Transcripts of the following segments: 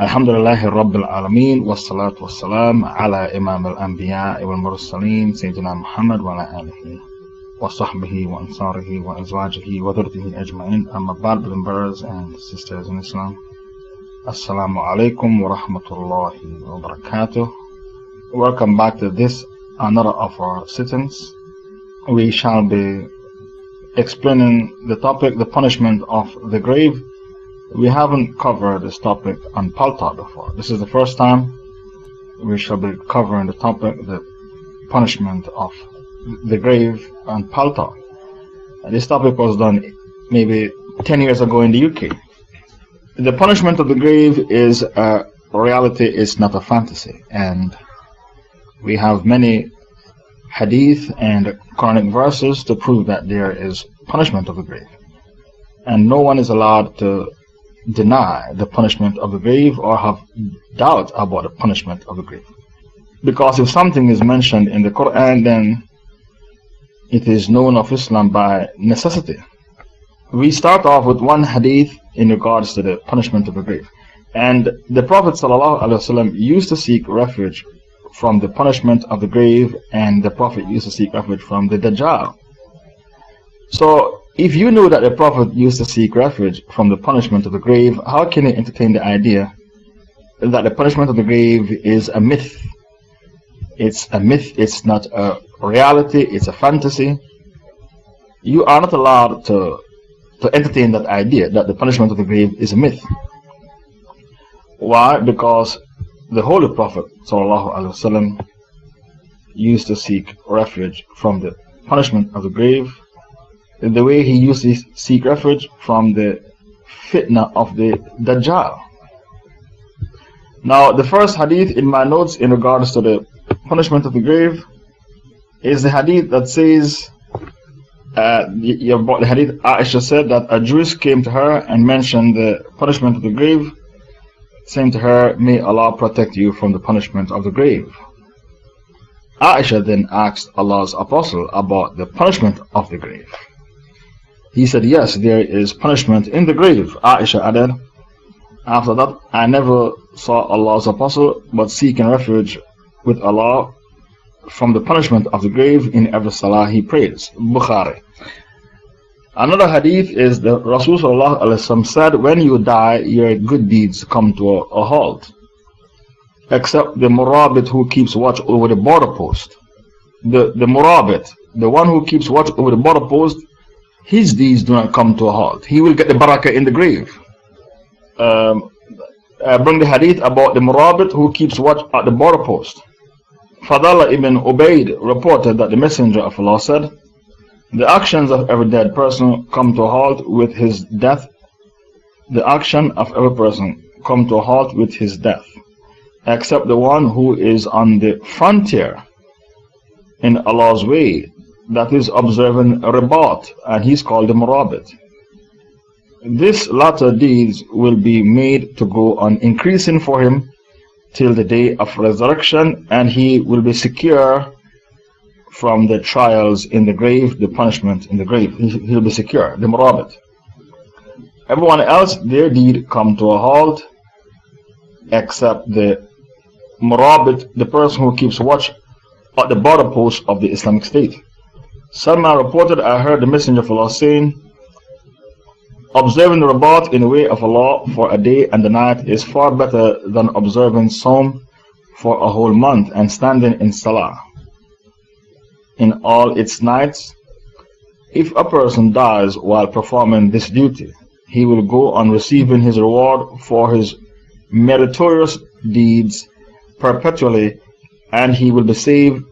الحمد لله رب العالمين والصلاة والسلام على إمام الأنبياء والمرسلين سيدنا محمد وعلى آله وصحبه وأنصاره وأزواجه وذرته أجمعين أما بعد brothers and sisters in Islam Assalamu alaikum wa rahmatullahi wa barakatuh Welcome back to this another of our sittings We shall be explaining the topic the punishment of the grave we haven't covered this topic on Paltalk before. This is the first time we shall be covering the topic, the punishment of the grave on Paltalk. This topic was done maybe 10 years ago in the UK. The punishment of the grave is a reality, it's not a fantasy. And we have many hadith and Quranic verses to prove that there is punishment of the grave. And no one is allowed to deny the punishment of the grave or have doubt about the punishment of the grave. Because if something is mentioned in the Quran, then it is known of Islam by necessity. We start off with one hadith in regards to the punishment of the grave. And the Prophet ﷺ used to seek refuge from the punishment of the grave, and the Prophet used to seek refuge from the Dajjal. So if you know that the Prophet used to seek refuge from the punishment of the grave, how can you entertain the idea that the punishment of the grave is a myth? It's a myth, it's not a reality, it's a fantasy. You are not allowed to, to entertain that idea that the punishment of the grave is a myth. Why? Because the Holy Prophet وسلم, used to seek refuge from the punishment of the grave the way he used to seek refuge from the fitna of the Dajjal. Now, the first hadith in my notes in regards to the punishment of the grave is the hadith that says, uh, the, the hadith Aisha said that a Jewish came to her and mentioned the punishment of the grave, saying to her, May Allah protect you from the punishment of the grave. Aisha then asked Allah's Apostle about the punishment of the grave. He said, Yes, there is punishment in the grave. Aisha added, After that, I never saw Allah's apostle but seeking refuge with Allah from the punishment of the grave in every salah he prays. Bukhari. Another hadith is that Rasulullah said, When you die, your good deeds come to a, a halt. Except the murabit who keeps watch over the border post. The, the murabit, the one who keeps watch over the border post, his deeds do not come to a halt. He will get the barakah in the grave. Um, I bring the hadith about the murabit who keeps watch at the border post. Fadala ibn Ubaid reported that the Messenger of Allah said, The actions of every dead person come to a halt with his death. The action of every person come to a halt with his death, except the one who is on the frontier in Allah's way that is observing ribat, and he's called the murabit. This latter deeds will be made to go on increasing for him till the day of resurrection, and he will be secure from the trials in the grave, the punishment in the grave. He'll be secure, the murabit. Everyone else, their deed come to a halt, except the murabit, the person who keeps watch at the border post of the Islamic State. Salman reported, I heard the Messenger of Allah saying, Observing the ribat in the way of Allah for a day and a night is far better than observing sawm for a whole month and standing in Salah in all its nights. If a person dies while performing this duty, he will go on receiving his reward for his meritorious deeds perpetually and he will be saved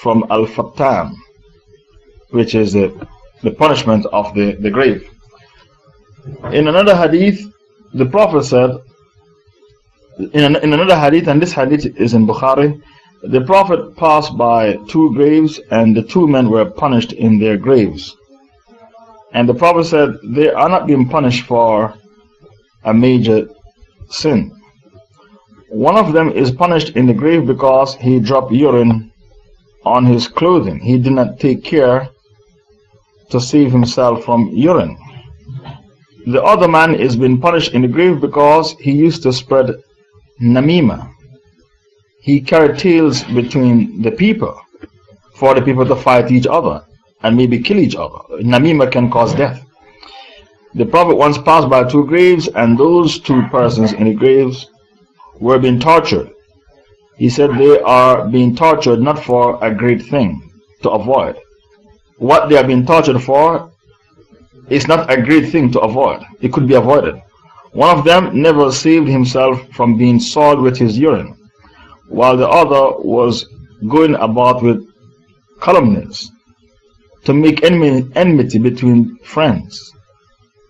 from Al-Fattan which is the, the punishment of the, the grave. In another hadith, the Prophet said, in, an, in another hadith, and this hadith is in Bukhari, the Prophet passed by two graves and the two men were punished in their graves. And the Prophet said, They are not being punished for a major sin. One of them is punished in the grave because he dropped urine on his clothing. He did not take care to save himself from urine. The other man is being punished in the grave because he used to spread Namima. He carried tales between the people for the people to fight each other and maybe kill each other. Namima can cause death. The Prophet once passed by two graves, and those two persons in the graves were being tortured. He said they are being tortured not for a great thing to avoid. What they have been tortured for is not a great thing to avoid. It could be avoided. One of them never saved himself from being soiled with his urine, while the other was going about with calumnies to make enmity between friends.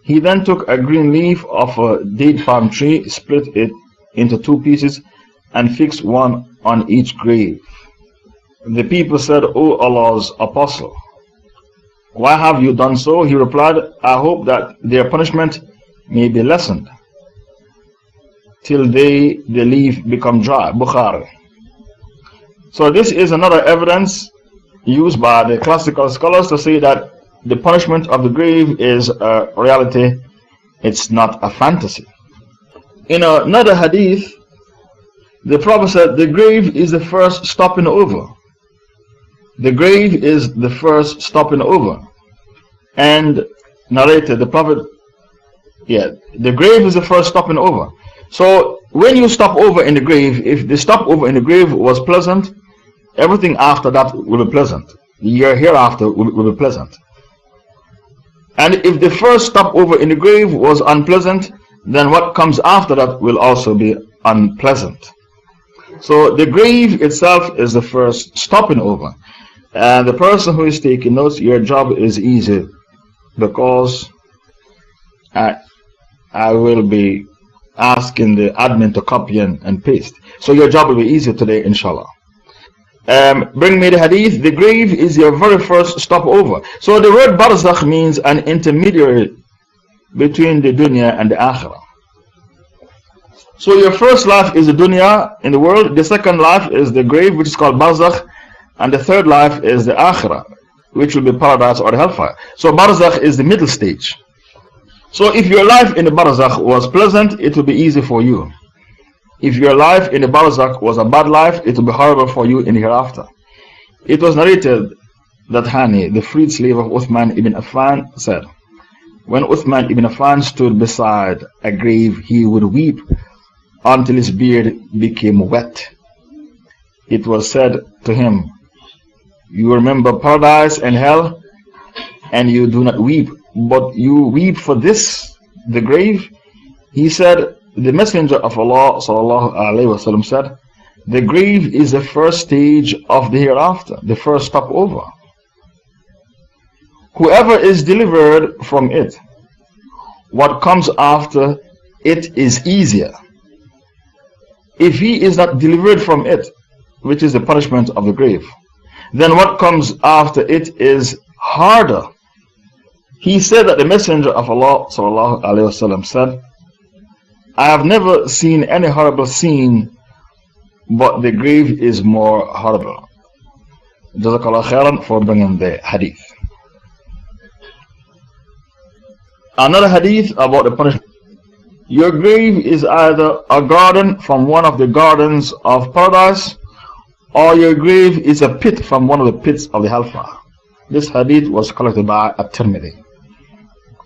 He then took a green leaf of a date palm tree, split it into two pieces, and fixed one on each grave. The people said, O Allah's Apostle, why have you done so? He replied, I hope that their punishment may be lessened till they, the leaf become dry. Bukhari. So this is another evidence used by the classical scholars to say that the punishment of the grave is a reality, it's not a fantasy. In another hadith, the Prophet said, The grave is the first stopping over. The grave is the first stopping over. And narrated, the Prophet, yeah, the grave is the first stopping over. So when you stop over in the grave, if the stop over in the grave was pleasant, everything after that will be pleasant. The year hereafter will, will be pleasant. And if the first stopover in the grave was unpleasant, then what comes after that will also be unpleasant. So the grave itself is the first stopping over. And the person who is taking notes, your job is easy because I, I will be asking the admin to copy and, and paste. So your job will be easier today, inshallah. Um, bring me the hadith. The grave is your very first stopover. So the word barzakh means an intermediary between the dunya and the akhirah. So your first life is the dunya in the world. The second life is the grave, which is called barzakh. And the third life is the akhirah, which will be paradise or hellfire. So barzakh is the middle stage. So if your life in the barzakh was pleasant, it will be easy for you. If your life in the barzakh was a bad life, it will be horrible for you in hereafter. It was narrated that Hani, the freed slave of Uthman ibn Affan, said, When Uthman ibn Affan stood beside a grave, he would weep until his beard became wet. It was said to him, You remember paradise and hell, and you do not weep, but you weep for this, the grave? He said, the Messenger of Allah وسلم, said, The grave is the first stage of the hereafter, the first stopover. Whoever is delivered from it, what comes after it is easier. If he is not delivered from it, which is the punishment of the grave, then what comes after it is harder. He said that the Messenger of Allah وسلم, said, I have never seen any horrible scene, but the grave is more horrible. Jazakallah khairan for bringing the hadith. Another hadith about the punishment. Your grave is either a garden from one of the gardens of paradise, or your grave is a pit from one of the pits of the hellfire. This hadith was collected by At-Tirmidhi.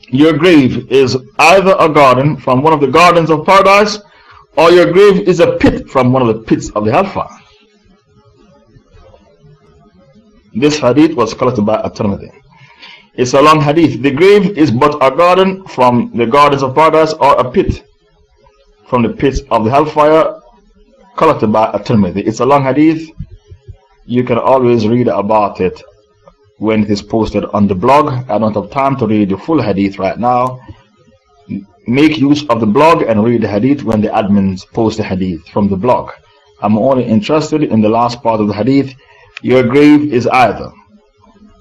Your grave is either a garden from one of the gardens of paradise, or your grave is a pit from one of the pits of the hellfire. This hadith was collected by At-Tirmidhi. It's a long hadith. The grave is but a garden from the gardens of paradise or a pit from the pits of the hellfire collected by uh, At-Tirmidhi. It's a long hadith. You can always read about it when it is posted on the blog. I don't have time to read the full hadith right now. Make use of the blog and read the hadith when the admins post the hadith from the blog. I'm only interested in the last part of the hadith. Your grave is either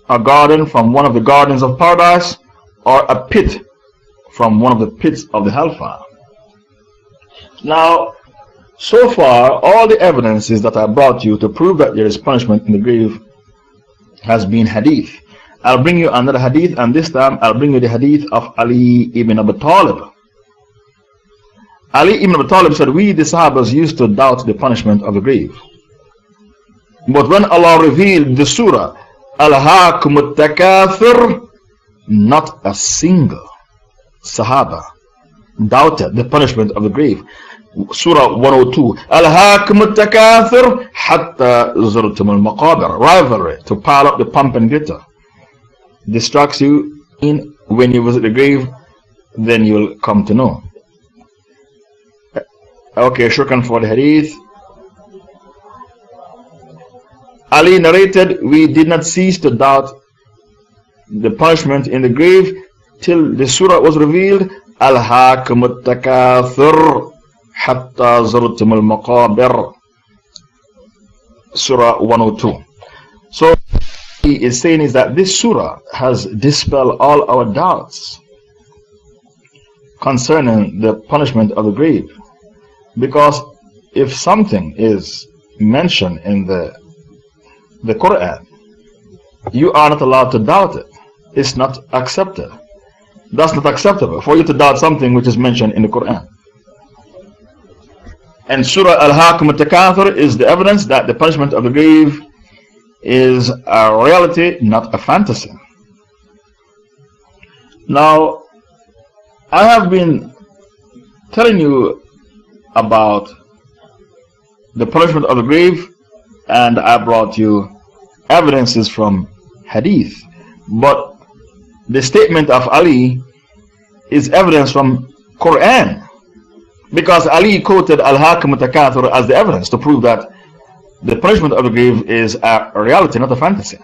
a garden from one of the gardens of paradise or a pit from one of the pits of the hellfire. Now, so far, all the evidences that I brought you to prove that there is punishment in the grave has been hadith. I'll bring you another hadith, and this time I'll bring you the hadith of Ali ibn Abi Talib. Ali ibn Abi Talib said, We, the Sahabas, used to doubt the punishment of the grave. But when Allah revealed the surah, Al-Hakum Takathir, not a single Sahaba doubted the punishment of the grave. Surah 102. Al-Hakum Takathir, Hatta Zurtum al-Maqabir. Rivalry, to pile up the pump and glitter. Distracts you in when you visit the grave, then you will come to know. Okay, shukran for the hadith. Ali narrated, We did not cease to doubt the punishment in the grave till the surah was revealed. Al-Hakum al-Takathur hatta zurtum al-Maqabir. Surah 102. So, he is saying is that this surah has dispelled all our doubts concerning the punishment of the grave. Because if something is mentioned in the, the Quran, you are not allowed to doubt it. It's not accepted. That's not acceptable for you to doubt something which is mentioned in the Quran. And Surah Al-Hakim al-Takathur is the evidence that the punishment of the grave is a reality, not a fantasy. Now, I have been telling you about the punishment of the grave, and I brought you evidences from Hadith. But the statement of Ali is evidence from Quran. Because Ali quoted Al-Hakim Takathur as the evidence to prove that the punishment of the grave is a reality, not a fantasy.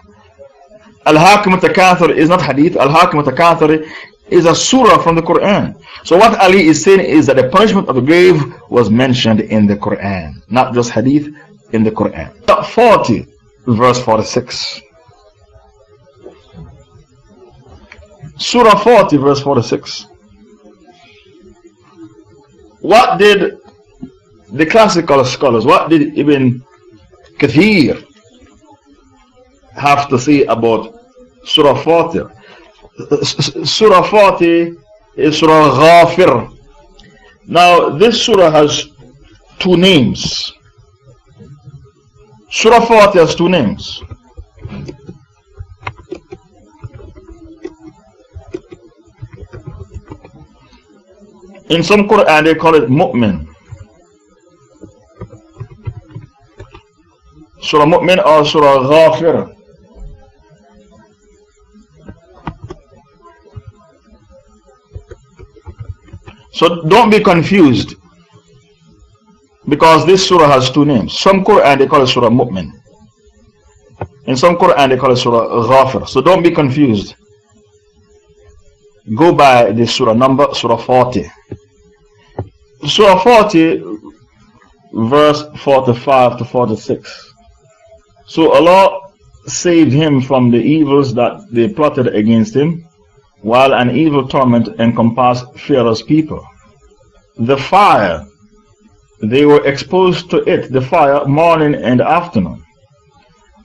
Al-Hakim Takathur is not hadith. Al-Hakim Takathur is a surah from the Quran. So what Ali is saying is that the punishment of the grave was mentioned in the Quran, not just hadith, in the Quran. 40, verse 46. Surah 40, verse 46. What did the classical scholars, what did Ibn Kathir have to say about Surah 40? Surah 40 is Surah Ghafir. Now, this surah has two names. Surah 40 has two names. In some Quran, they call it Mu'min. Surah Mu'min or Surah Ghafir. So don't be confused because this surah has two names. Some Quran they call it Surah Mu'min. In some Quran they call it Surah Ghafir. So don't be confused. Go by the surah number, Surah 40. Surah 40, verse 45 to 46. So Allah saved him from the evils that they plotted against him while an evil torment encompassed fearless people. The fire, they were exposed to it, the fire, morning and afternoon.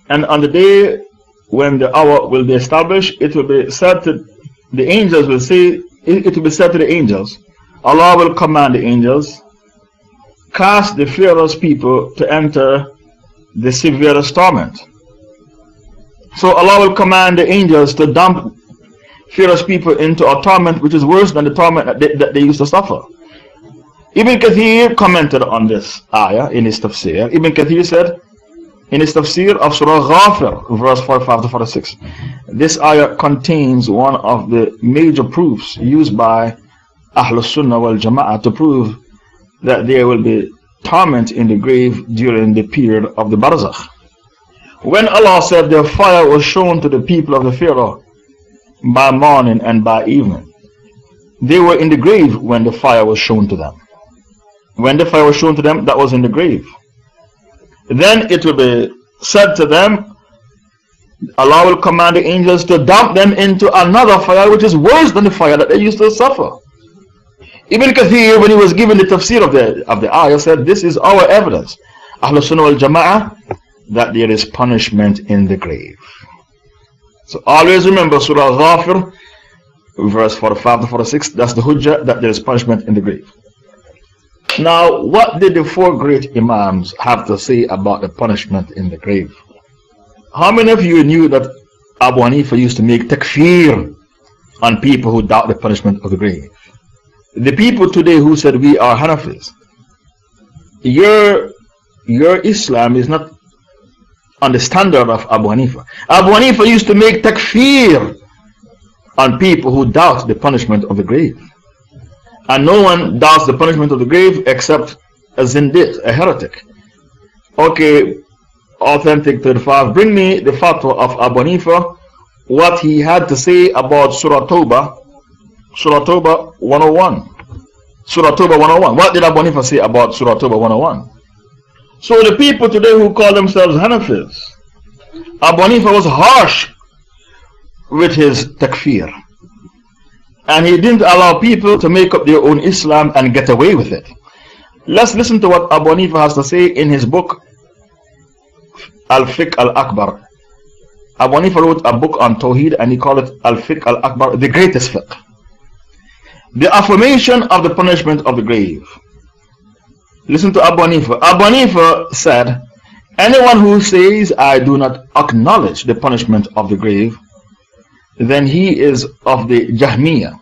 And on the day when the hour will be established, it will be said to the angels, will say, it will be said to the angels, Allah will command the angels, cast the fearless people to enter the severest torment. So Allah will command the angels to dump fearless people into a torment which is worse than the torment that they, that they used to suffer. Ibn Kathir commented on this ayah in his tafsir. Ibn Kathir said in his tafsir of Surah Ghafir, verse 45 to 46, this ayah contains one of the major proofs used by Ahlul Sunnah wal Jama'ah to prove that there will be torment in the grave during the period of the Barzakh. When Allah said the fire was shown to the people of the Pharaoh by morning and by evening. They were in the grave when the fire was shown to them. When the fire was shown to them, that was in the grave. Then it will be said to them, Allah will command the angels to dump them into another fire which is worse than the fire that they used to suffer. Ibn Kathir, when he was given the tafsir of the, of the ayah, said, This is our evidence, Ahlul Sunnah wal Jama'ah, that there is punishment in the grave. So always remember Surah Al Ghafir, verse 45 to 46, that's the hujjah that there is punishment in the grave. Now, what did the four great Imams have to say about the punishment in the grave? How many of you knew that Abu Hanifa used to make takfir on people who doubt the punishment of the grave? The people today who said we are Hanafis, your, your Islam is not on the standard of Abu Hanifa. Abu Hanifa used to make takfir on people who doubt the punishment of the grave. And no one doubts the punishment of the grave except a zindiq, a heretic. Okay, authentic 35. Bring me the fatwa of Abu Hanifa, what he had to say about Surah Toba, Surah Toba 101. Surah Toba 101. What did Abu Hanifa say about Surah Toba 101? So the people today who call themselves Hanafis, Abu Hanifa was harsh with his takfir. And he didn't allow people to make up their own Islam and get away with it. Let's listen to what Abu Hanifa has to say in his book Al Fiqh Al Akbar. Abu Hanifa wrote a book on Tawheed and he called it Al Fiqh Al Akbar, the greatest fiqh. The affirmation of the punishment of the grave. Listen to Abu Hanifa. Abu Hanifa said, Anyone who says, I do not acknowledge the punishment of the grave, then he is of the Jahmiyyah,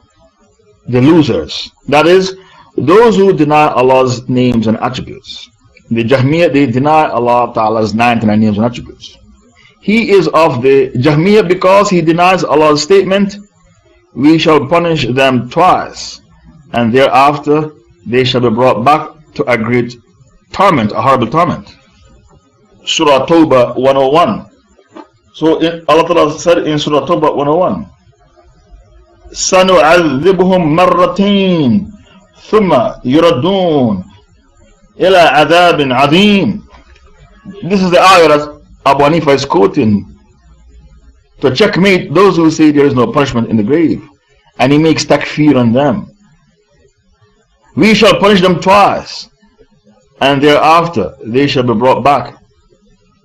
the losers. That is, those who deny Allah's names and attributes. The Jahmiyyah, they deny Allah Ta'ala's 99 names and attributes. He is of the Jahmiyyah because he denies Allah's statement, We shall punish them twice, and thereafter they shall be brought back to a great torment, a horrible torment. Surah Tawbah 101. So in, Allah Ta'ala said in Surah Tawbah 101, سنعذبهم مرتين ثم يردون إلى عذاب عظيم This is the ayah that Abu Hanifa is quoting to checkmate those who say there is no punishment in the grave. And he makes takfir on them. We shall punish them twice, and thereafter they shall be brought back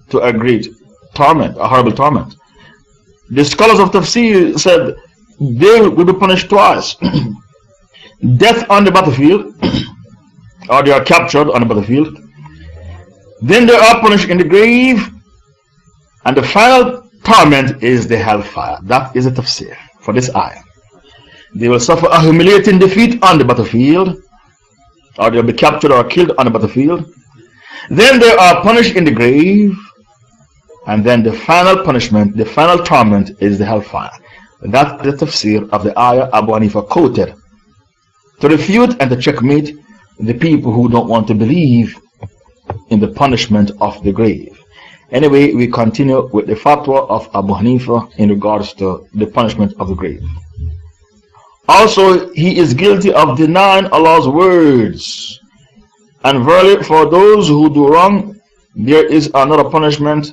to a great torment, a horrible torment. The scholars of Tafsir said they will be punished twice death on the battlefield, or they are captured on the battlefield. Then they are punished in the grave, and the final torment is the hellfire. That is a tafsir for this ayah. They will suffer a humiliating defeat on the battlefield, or they'll be captured or killed on the battlefield. Then they are punished in the grave, and then the final punishment, the final torment is the hellfire. That's the tafsir of the ayah Abu Hanifa quoted to refute and to checkmate the people who don't want to believe in the punishment of the grave. Anyway, we continue with the fatwa of Abu Hanifa in regards to the punishment of the grave. Also, he is guilty of denying Allah's words. And verily, for those who do wrong, there is another punishment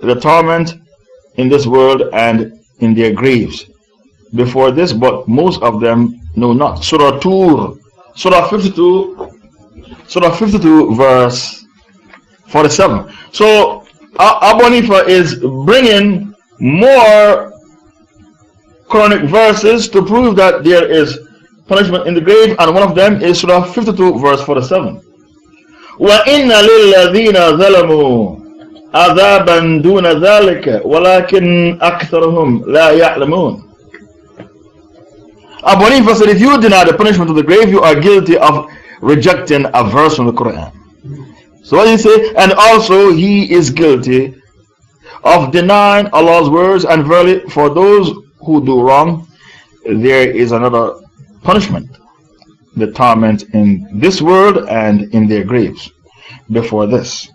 the torment in this world and in their graves before this, but most of them know not. Surah 2, Surah 52, Surah 52, verse 47. So, Abu Hanifa is bringing more Quranic verses to prove that there is punishment in the grave, and one of them is Surah 52, verse 47. وَإِنَّ لِلَّذِينَ ظَلَمُوا عذابا دون ذلك ولكن أكثرهم لا يعلمون Abu Hanifa said, if you deny the punishment of the grave, you are guilty of rejecting a verse from the Quran. So what do you say? And also he is guilty of denying Allah's words, and verily for those who do wrong, there is another punishment, the torment in this world and in their graves before this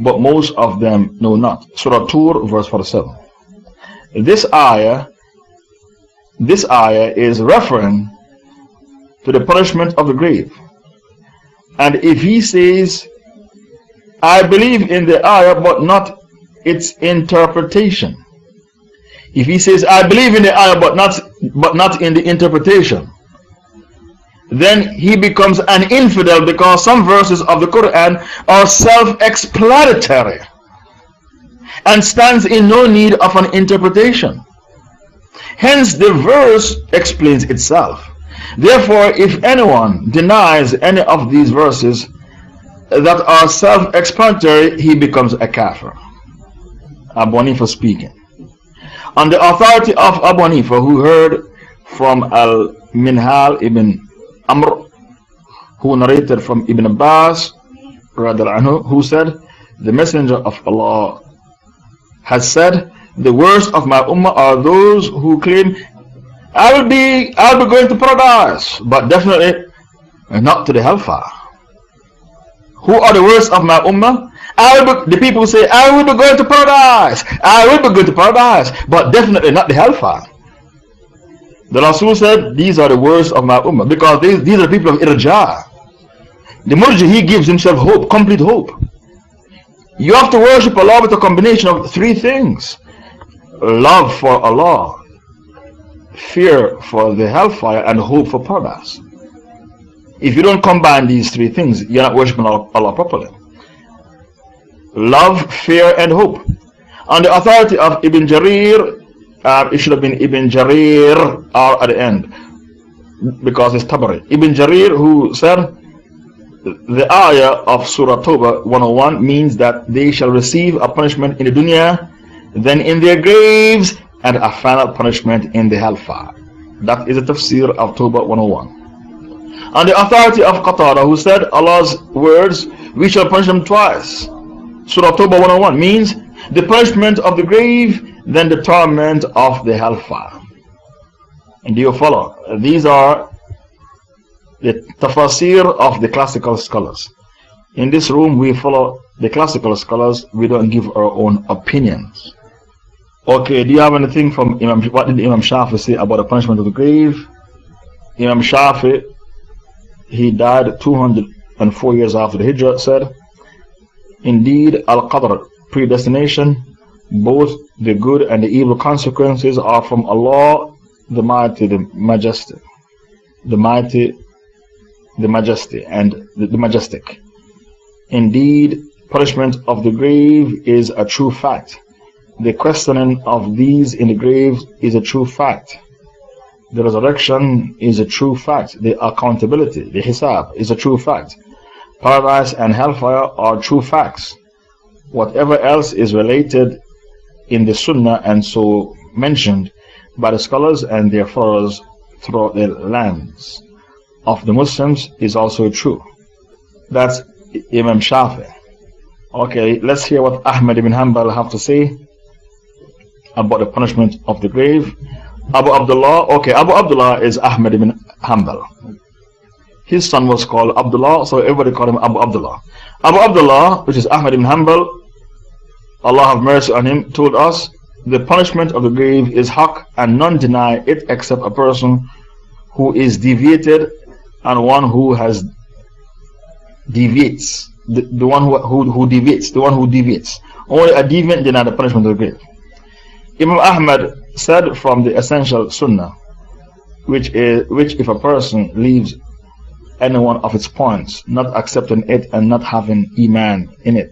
but most of them know not. Surah Tur, verse 47. This ayah, this ayah is referring to the punishment of the grave. And if he says, I believe in the ayah, but not its interpretation. If he says, I believe in the ayah, but not, but not in the interpretation, then he becomes an infidel because some verses of the Quran are self explanatory and stands in no need of an interpretation. Hence, the verse explains itself. Therefore, if anyone denies any of these verses that are self explanatory, he becomes a kafir. Abu Hanifa speaking. On the authority of Abu Hanifa, who heard from Al Minhal ibn Amr, who narrated from Ibn Abbas, anhu, who said, The Messenger of Allah has said, The worst of my ummah are those who claim I will be, I will be going to paradise, but definitely not to the hellfire. Who are the worst of my ummah? I will be, the people say, I will be going to paradise. I will be going to paradise, but definitely not the hellfire. The Rasul said, These are the words of my ummah because these, these are people of irja. The murji, he gives himself hope, complete hope. You have to worship Allah with a combination of three things love for Allah, fear for the hellfire, and hope for paradise. If you don't combine these three things, you're not worshiping Allah properly. Love, fear, and hope. On the authority of Ibn Jarir, uh, it should have been Ibn Jarir R at the end because it's Tabari. Ibn Jarir, who said, the ayah of Surah Toba 101 means that they shall receive a punishment in the dunya, then in their graves, and a final punishment in the hellfire. That is the tafsir of Toba 101. And the authority of Qatada, who said Allah's words, we shall punish them twice. Surah Toba 101 means the punishment of the grave, then the torment of the hellfire. And do you follow? These are the tafsir of the classical scholars. In this room, we follow the classical scholars, we don't give our own opinions. Okay, do you have anything from Imam? What did Imam Shafi say about the punishment of the grave? Imam Shafi, he died 204 years after the Hijrah, said, Indeed, Al Qadr, predestination, both the good and the evil consequences are from Allah, the Mighty, the Majestic. The Mighty, the Majesty, and the, the Majestic. Indeed, punishment of the grave is a true fact the questioning of these in the grave is a true fact. The resurrection is a true fact. The accountability, the hisab, is a true fact. Paradise and hellfire are true facts. Whatever else is related in the Sunnah and so mentioned by the scholars and their followers throughout the lands of the Muslims is also true. That's Imam Shafi. Okay, let's hear what Ahmad ibn Hanbal have to say about the punishment of the grave. Abu Abdullah, okay, Abu Abdullah is Ahmed ibn Hanbal. His son was called Abdullah, so everybody called him Abu Abdullah. Abu Abdullah, which is Ahmed ibn Hanbal, Allah have mercy on him, told us the punishment of the grave is haq and none deny it except a person who is deviated and one who has deviates. The, the one who, who, who deviates, the one who deviates. Only a deviant deny the punishment of the grave. Imam Ahmad said from the essential sunnah, which, is, which if a person leaves any one of its points, not accepting it and not having Iman in it,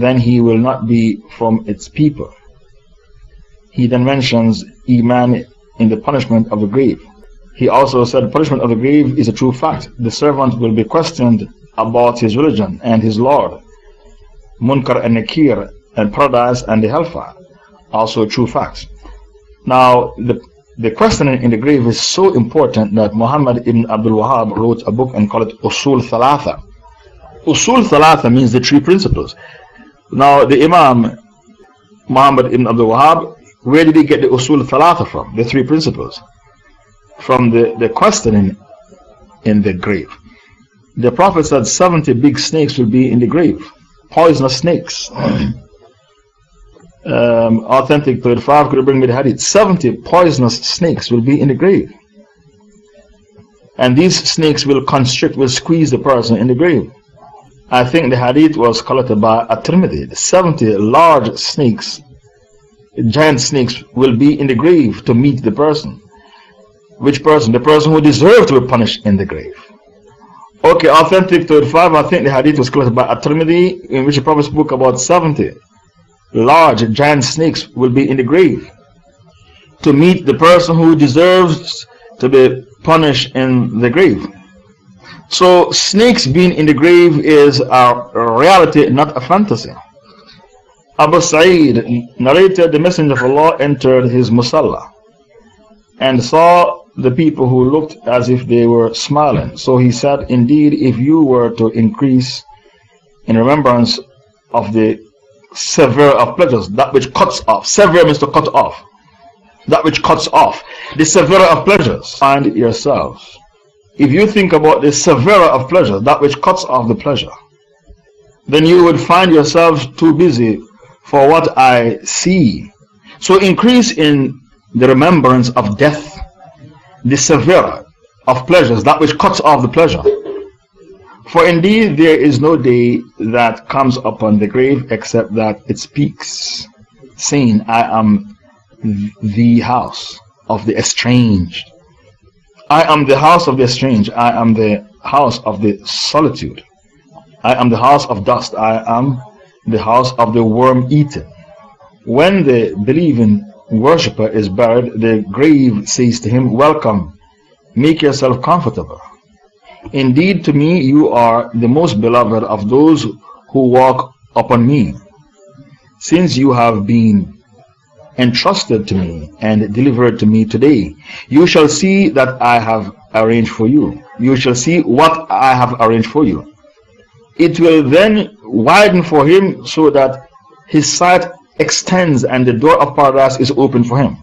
then he will not be from its people. He then mentions Iman in the punishment of the grave. He also said punishment of the grave is a true fact. The servant will be questioned about his religion and his Lord, Munkar and Nakir, and paradise and the hellfire also true facts. Now, the, the questioning in the grave is so important that Muhammad ibn Abdul Wahab wrote a book and called it Usul Thalatha. Usul Thalatha means the three principles. Now, the Imam Muhammad ibn Abdul Wahab, where did he get the Usul Thalatha from? The three principles. From the, the questioning in the grave. The Prophet said 70 big snakes will be in the grave, poisonous snakes. um, authentic 35 could bring me the hadith 70 poisonous snakes will be in the grave and these snakes will constrict will squeeze the person in the grave I think the hadith was collected by At-Tirmidhi 70 large snakes giant snakes will be in the grave to meet the person which person? the person who deserved to be punished in the grave okay authentic 35 I think the hadith was collected by At-Tirmidhi in which the Prophet spoke about 70 large giant snakes will be in the grave to meet the person who deserves to be punished in the grave. So, snakes being in the grave is a reality, not a fantasy. Abu Sa'id narrated the Messenger of Allah entered his musalla and saw the people who looked as if they were smiling. So he said, Indeed, if you were to increase in remembrance of the severe of pleasures, that which cuts off, severe means to cut off, that which cuts off, the severe of pleasures, find yourselves. If you think about the severe of pleasures, that which cuts off the pleasure, then you would find yourselves too busy for what I see. So increase in the remembrance of death, the severe of pleasures, that which cuts off the pleasure. For indeed there is no day that comes upon the grave except that it speaks, saying, I am the house of the estranged. I am the house of the strange. I am the house of the solitude. I am the house of dust. I am the house of the worm eaten. When the believing worshipper is buried, the grave says to him, Welcome, make yourself comfortable. Indeed, to me, you are the most beloved of those who walk upon me, since you have been entrusted to me and delivered to me today. You shall see that I have arranged for you. You shall see what I have arranged for you. It will then widen for him so that his sight extends and the door of paradise is open for him.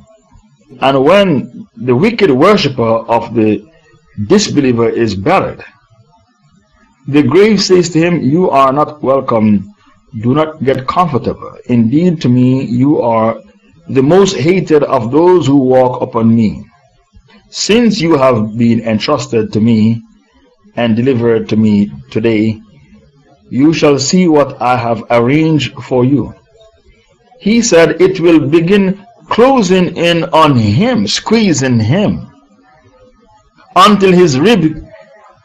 And when the wicked worshipper of the disbeliever is buried, the grave says to him, You are not welcome. Do not get comfortable. Indeed, to me, you are the most hated of those who walk upon me. Since you have been entrusted to me and delivered to me today, you shall see what I have arranged for you. He said it will begin closing in on him, squeezing him, until his rib,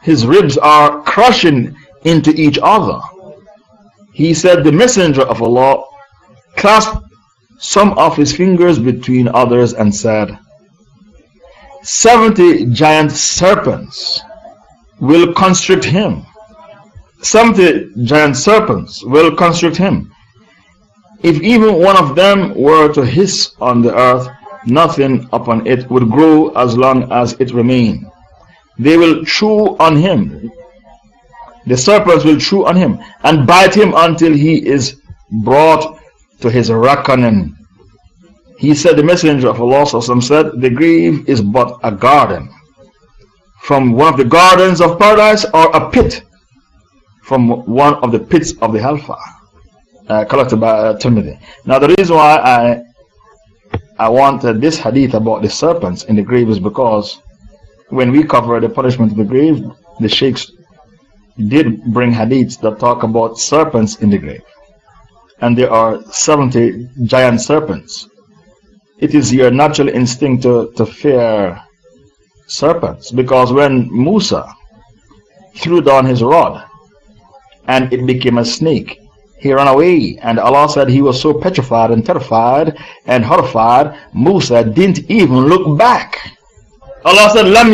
his ribs are crushing into each other. He said the messenger of Allah clasped some of his fingers between others and said, Seventy giant serpents will constrict him. Seventy giant serpents will constrict him. If even one of them were to hiss on the earth, nothing upon it would grow as long as it remained. They will chew on him. The serpents will chew on him and bite him until he is brought to his reckoning. He said, The messenger of Allah said, The grave is but a garden from one of the gardens of paradise or a pit from one of the pits of the hellfire uh, collected by uh, Tirmidhi. Now, the reason why I I wanted this hadith about the serpents in the grave is because when we cover the punishment of the grave, the sheikhs did bring hadiths that talk about serpents in the grave and there are 70 giant serpents. It is your natural instinct to, to fear serpents because when Musa threw down his rod and it became a snake, he ran away. And Allah said he was so petrified and terrified and horrified, Musa didn't even look back. Allah said, Lam.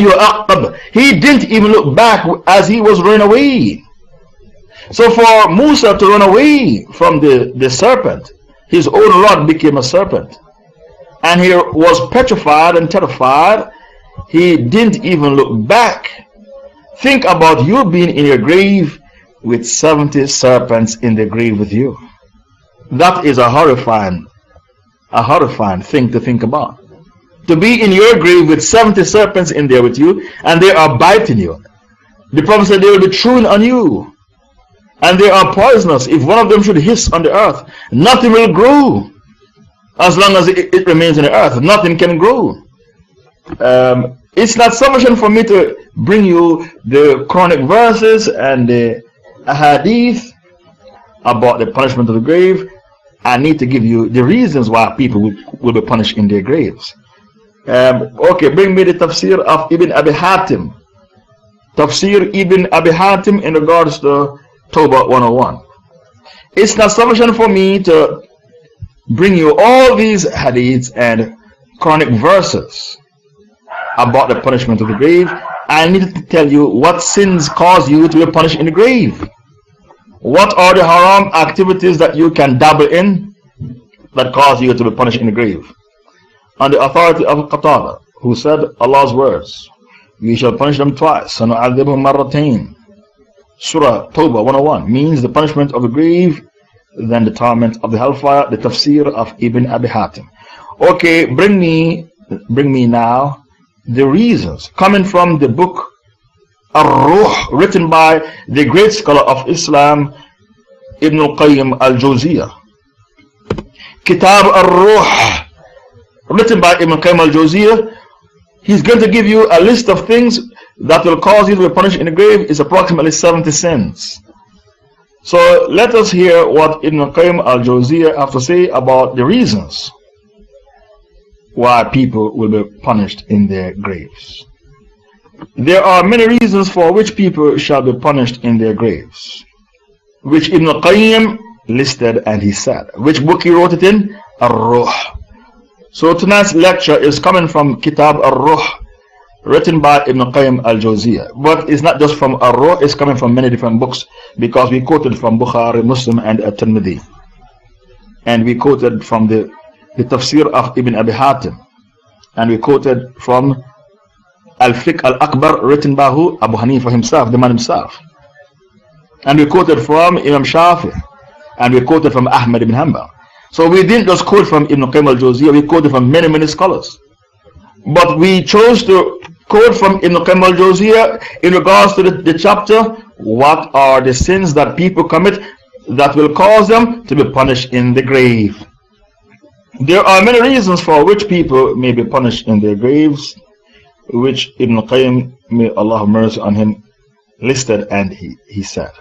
He didn't even look back as he was running away. So for Musa to run away from the, the serpent, his own rod became a serpent. And he was petrified and terrified. He didn't even look back. Think about you being in your grave with 70 serpents in the grave with you. That is a horrifying, a horrifying thing to think about. To be in your grave with 70 serpents in there with you and they are biting you. The Prophet said they will be chewing on you and they are poisonous. If one of them should hiss on the earth, nothing will grow. As long as it, it remains in the earth, nothing can grow. Um, it's not sufficient for me to bring you the Quranic verses and the hadith about the punishment of the grave. I need to give you the reasons why people will, will be punished in their graves. Um, okay, bring me the tafsir of Ibn Abi Hatim. Tafsir Ibn Abi Hatim in regards to Tawbah 101. It's not sufficient for me to bring you all these hadiths and Quranic verses about the punishment of the grave. I need to tell you what sins cause you to be punished in the grave. What are the haram activities that you can dabble in that cause you to be punished in the grave? On the authority of Qatada, who said Allah's words, You shall punish them twice, and I'll give them Surah Tawbah 101 means the punishment of the grave, then the torment of the hellfire, the tafsir of Ibn Abi Hatim. Okay, bring me, bring me now the reasons coming from the book Ar-Ruh, written by the great scholar of Islam, Ibn al-Qayyim al-Jawziyah. Kitab Ar-Ruh, written by Ibn al-Qayyim al-Jawziyah, he's going to give you a list of things that will cause you to be punished in the grave is approximately 70 sins. So let us hear what Ibn al-Qayyim al-Jawziyah have to say about the reasons why people will be punished in their graves. There are many reasons for which people shall be punished in their graves, which Ibn Qayyim listed and he said. Which book he wrote it in? Ar-Ruh. So tonight's lecture is coming from Kitab Ar-Ruh, written by Ibn Qayyim al-Jawziyah. But it's not just from Ar-Ruh, it's coming from many different books because we quoted from Bukhari, Muslim and At-Tirmidhi. And we quoted from the, the tafsir of Ibn Abi Hatim. And we quoted from Al-Fiqh Al-Akbar written by who? Abu Hanifa himself, the man himself. And we quoted from Imam Shafi. And we quoted from Ahmad ibn Hanbal. So we didn't just quote from Ibn Qayyim al-Jawziyah, we quoted from many, many scholars. But we chose to quote from Ibn Qayyim al-Jawziyah in regards to the, the chapter, what are the sins that people commit that will cause them to be punished in the grave. There are many reasons for which people may be punished in their graves which Ibn Qayyim, may Allah have mercy on him, listed and he, he said.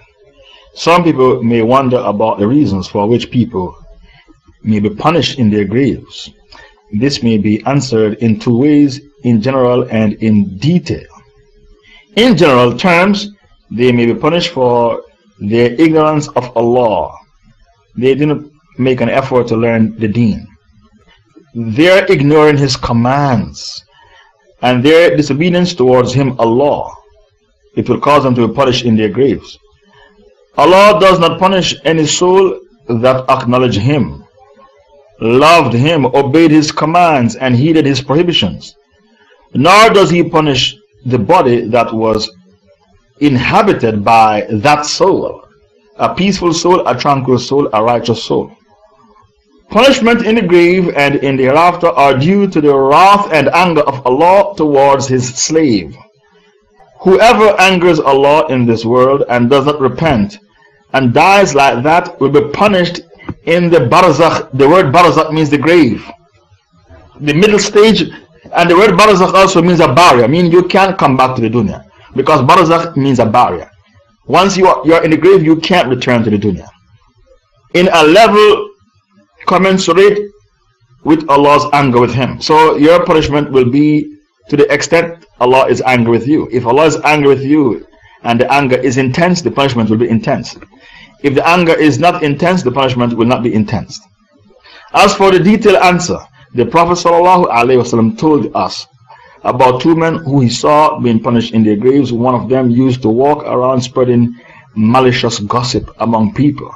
Some people may wonder about the reasons for which people may be punished in their graves. This may be answered in two ways, in general and in detail. In general terms, they may be punished for their ignorance of Allah. They didn't make an effort to learn the deen. They're ignoring His commands and their disobedience towards Him, Allah, it will cause them to be punished in their graves. Allah does not punish any soul that acknowledged Him, loved Him, obeyed His commands, and heeded His prohibitions. Nor does He punish the body that was inhabited by that soul a peaceful soul, a tranquil soul, a righteous soul. Punishment in the grave and in the hereafter are due to the wrath and anger of Allah towards His slave. Whoever angers Allah in this world and does not repent and dies like that will be punished in the barzakh. The word barzakh means the grave. The middle stage, and the word barzakh also means a barrier, meaning you can't come back to the dunya. Because barzakh means a barrier. Once you are, you are in the grave, you can't return to the dunya. In a level commensurate with Allah's anger with him. So your punishment will be to the extent Allah is angry with you. If Allah is angry with you and the anger is intense, the punishment will be intense. If the anger is not intense, the punishment will not be intense. As for the detailed answer, the Prophet ﷺ told us about two men who he saw being punished in their graves. One of them used to walk around spreading malicious gossip among people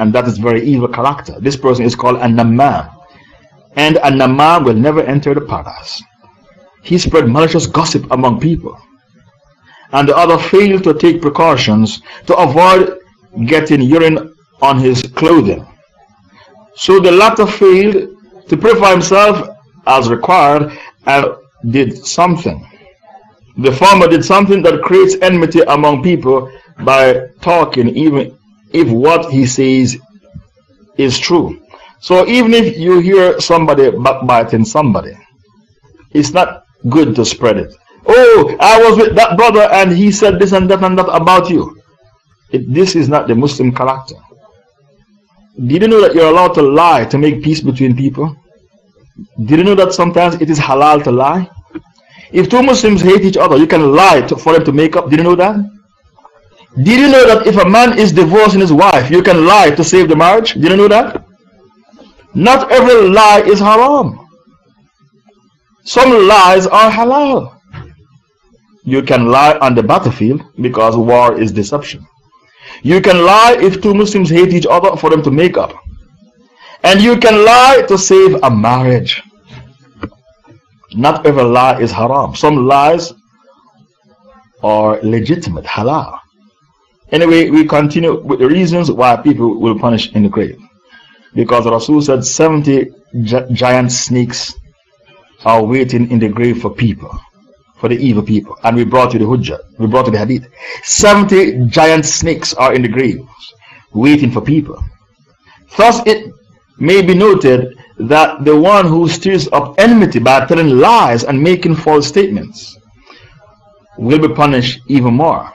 and that is very evil character. This person is called a Namam. And a Namam will never enter the paradise. He spread malicious gossip among people. And the other failed to take precautions to avoid getting urine on his clothing. So the latter failed to purify himself as required and did something. The former did something that creates enmity among people by talking even if what he says is true. So even if you hear somebody backbiting somebody, it's not good to spread it. Oh, I was with that brother and he said this and that and that about you. It, this is not the Muslim character. Did you know that you're allowed to lie to make peace between people? Did you know that sometimes it is halal to lie? If two Muslims hate each other, you can lie to, for them to make up. Did you know that? Did you know that if a man is divorcing his wife, you can lie to save the marriage? Did you know that? Not every lie is haram. Some lies are halal. You can lie on the battlefield because war is deception. You can lie if two Muslims hate each other for them to make up. And you can lie to save a marriage. Not every lie is haram. Some lies are legitimate, halal. Anyway, we continue with the reasons why people will punish in the grave. Because Rasul said 70 giant snakes are waiting in the grave for people, for the evil people. And we brought you the Hujjah, we brought you the Hadith. 70 giant snakes are in the grave waiting for people. Thus, it may be noted that the one who stirs up enmity by telling lies and making false statements will be punished even more.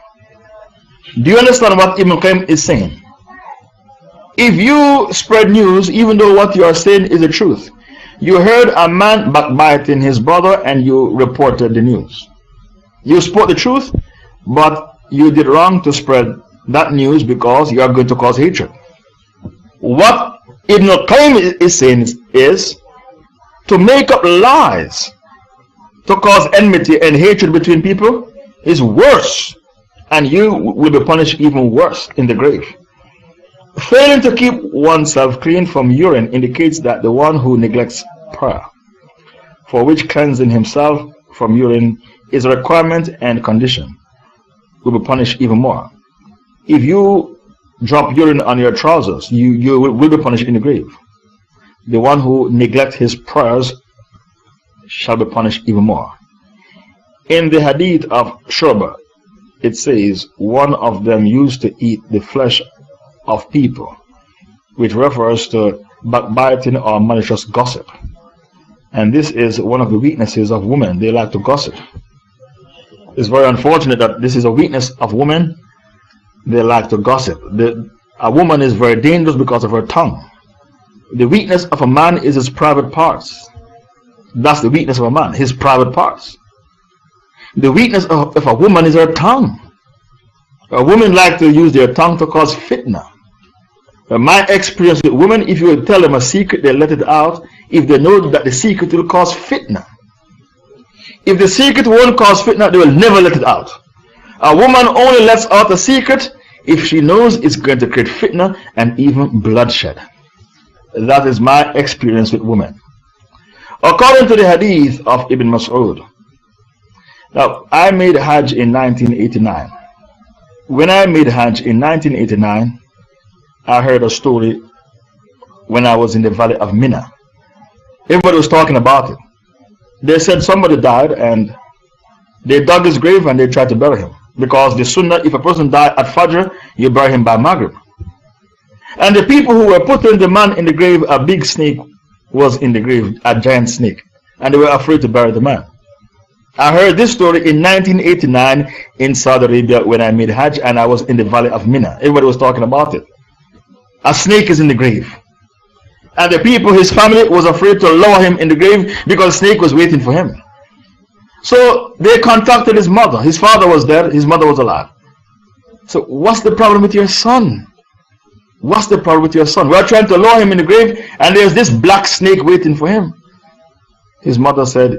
Do you understand what Ibn Qayyim is saying? If you spread news, even though what you are saying is the truth, you heard a man backbiting his brother and you reported the news. You spoke the truth, but you did wrong to spread that news because you are going to cause hatred. What Ibn Qayyim is saying is to make up lies to cause enmity and hatred between people is worse, and you will be punished even worse in the grave. Failing to keep oneself clean from urine indicates that the one who neglects prayer, for which cleansing himself from urine is a requirement and condition, will be punished even more. If you drop urine on your trousers, you, you will be punished in the grave. The one who neglects his prayers shall be punished even more. In the hadith of Shu'bah, it says, one of them used to eat the flesh of people, which refers to backbiting or malicious gossip. And this is one of the weaknesses of women. They like to gossip. It's very unfortunate that this is a weakness of women. They like to gossip. The, a woman is very dangerous because of her tongue. The weakness of a man is his private parts. That's the weakness of a man, his private parts. The weakness of, of a woman is her tongue. A woman like to use their tongue to cause fitna. Uh, my experience with women, if you tell them a secret, they let it out. If they know that the secret will cause fitna. If the secret won't cause fitna, they will never let it out. A woman only lets out a secret if she knows it's going to create fitna and even bloodshed. That is my experience with women. According to the hadith of Ibn Mas'ud, now I made Hajj in 1989. When I made Hajj in 1989, I heard a story when I was in the valley of Mina. Everybody was talking about it. They said somebody died and they dug his grave and they tried to bury him. Because the sunnah, if a person died at Fajr, you bury him by Maghrib. And the people who were putting the man in the grave, a big snake was in the grave, a giant snake. And they were afraid to bury the man. I heard this story in 1989 in Saudi Arabia when I made Hajj and I was in the valley of Mina. Everybody was talking about it. A snake is in the grave. And the people, his family, was afraid to lower him in the grave because snake was waiting for him. So they contacted his mother. His father was dead, his mother was alive. So, what's the problem with your son? What's the problem with your son? We're trying to lower him in the grave, and there's this black snake waiting for him. His mother said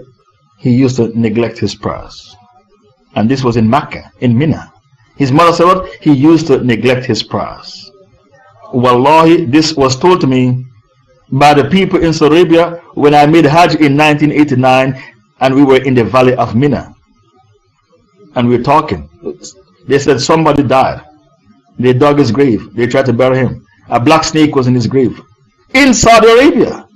he used to neglect his prayers. And this was in Mecca, in Mina. His mother said what? He used to neglect his prayers. Wallahi, this was told to me by the people in Saudi Arabia when I made Hajj in 1989 and we were in the valley of Mina. And we were talking. They said somebody died. They dug his grave. They tried to bury him. A black snake was in his grave. In Saudi Arabia.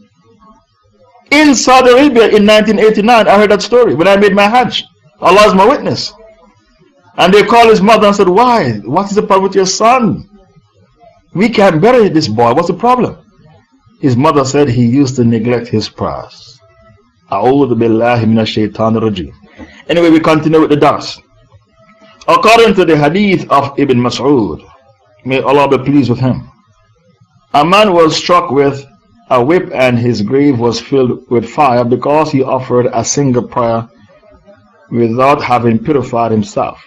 In Saudi Arabia in 1989, I heard that story when I made my Hajj. Allah is my witness. And they called his mother and said, Why? What is the problem with your son? We can't bury this boy. What's the problem? His mother said he used to neglect his prayers. Anyway, we continue with the dars. According to the hadith of Ibn Mas'ud, may Allah be pleased with him, a man was struck with a whip and his grave was filled with fire because he offered a single prayer without having purified himself.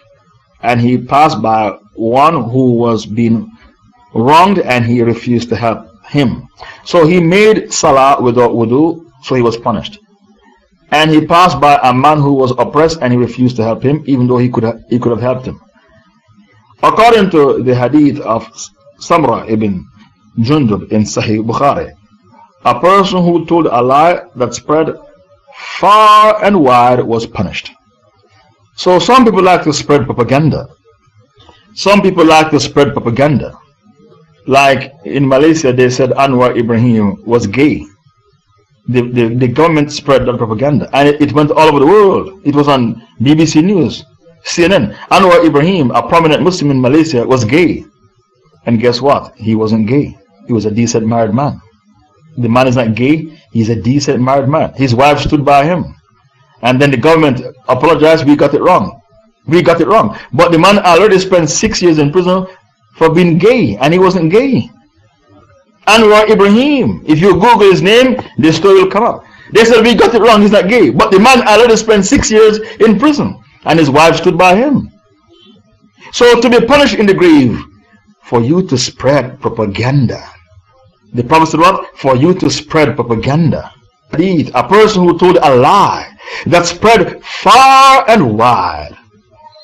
And he passed by one who was being wronged and he refused to help him. So he made salah without wudu, so he was punished. And he passed by a man who was oppressed and he refused to help him, even though he could have, he could have helped him. According to the hadith of Samra ibn Jundub in Sahih Bukhari, a person who told a lie that spread far and wide was punished. So some people like to spread propaganda. Some people like to spread propaganda. Like in Malaysia, they said Anwar Ibrahim was gay the, the, the government spread that propaganda and it, it, went all over the world. It was on BBC News, CNN. Anwar Ibrahim, a prominent Muslim in Malaysia, was gay. And guess what? He wasn't gay. He was a decent married man. The man is not gay, he's a decent married man. His wife stood by him. And then the government apologized, we got it wrong. We got it wrong. But the man already spent six years in prison for being gay, and he wasn't gay. Anwar Ibrahim. If you Google his name, the story will come up. They said, We got it wrong, he's not gay. But the man already spent six years in prison, and his wife stood by him. So, to be punished in the grave, for you to spread propaganda. The Prophet said, What? For you to spread propaganda. Indeed, A person who told a lie that spread far and wide,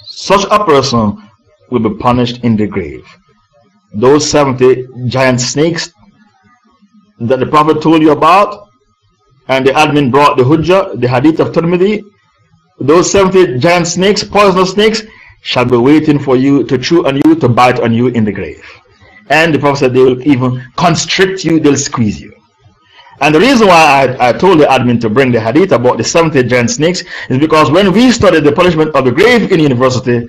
such a person will be punished in the grave. Those 70 giant snakes that the Prophet told you about, and the admin brought the Hujjah, the Hadith of Tirmidhi, those 70 giant snakes, poisonous snakes, shall be waiting for you to chew on you, to bite on you in the grave. And the Prophet said they will even constrict you, they'll squeeze you. And the reason why I, I told the admin to bring the hadith about the 70 giant snakes is because when we studied the punishment of the grave in university,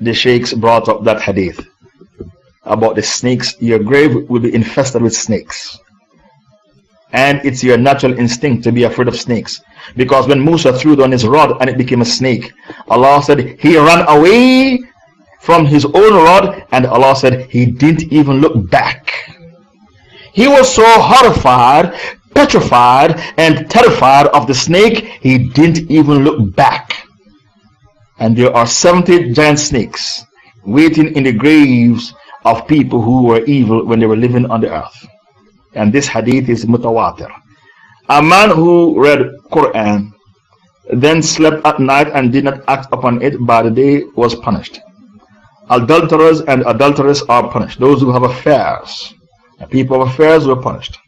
the sheikhs brought up that hadith about the snakes. Your grave will be infested with snakes and it's your natural instinct to be afraid of snakes. Because when Musa threw down his rod and it became a snake, Allah said he ran away from his own rod, and Allah said he didn't even look back. He was so horrified, petrified, and terrified of the snake, he didn't even look back. And there are 70 giant snakes waiting in the graves of people who were evil when they were living on the earth and this hadith is mutawatir. A man who read Quran, then slept at night and did not act upon it by the day was punished. Adulterers and adulteresses are punished. Those who have affairs, people of affairs were punished.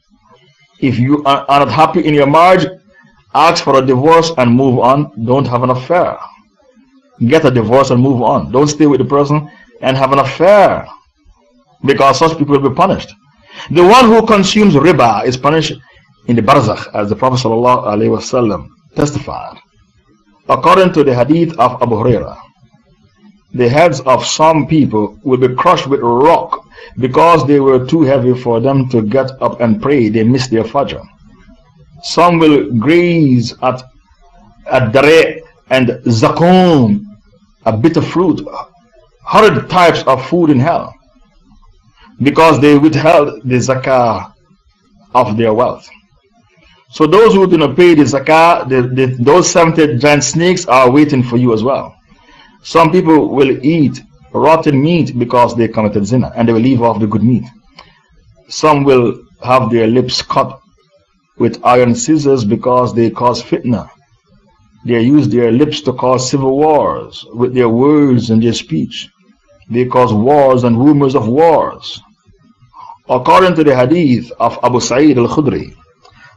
If you are not happy in your marriage, ask for a divorce and move on. Don't have an affair. Get a divorce and move on. Don't stay with the person and have an affair because such people will be punished. The one who consumes riba is punished in the barzakh, as the Prophet ﷺ testified. According to the hadith of Abu Huraira, the heads of some people will be crushed with rock because they were too heavy for them to get up and pray. They missed their fajr. Some will graze at ad and zaqqum, a bitter fruit, horrid types of food in hell because they withheld the zakah of their wealth. So those who do not pay the zakah, the, the, those 70 giant snakes are waiting for you as well. Some people will eat rotten meat because they committed zina and they will leave off the good meat. Some will have their lips cut with iron scissors because they cause fitna. They use their lips to cause civil wars with their words and their speech. They cause wars and rumors of wars. According to the hadith of Abu Sa'id al-Khudri,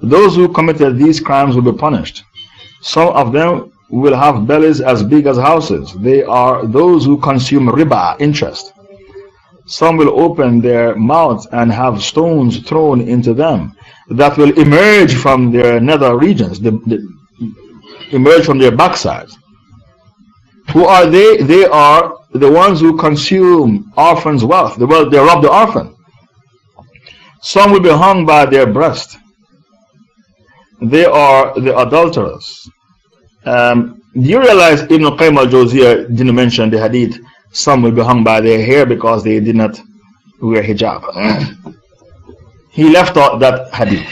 those who committed these crimes will be punished. Some of them will have bellies as big as houses. They are those who consume riba, interest. Some will open their mouths and have stones thrown into them that will emerge from their nether regions, the, the, emerge from their backsides. Who are they? They are the ones who consume orphans' wealth. They, well, they rob the orphan. Some will be hung by their breast. They are the adulterers. Um, do you realize Ibn Qayyim al-Jawziyah didn't mention the hadith, some will be hung by their hair because they did not wear hijab. he left out that hadith.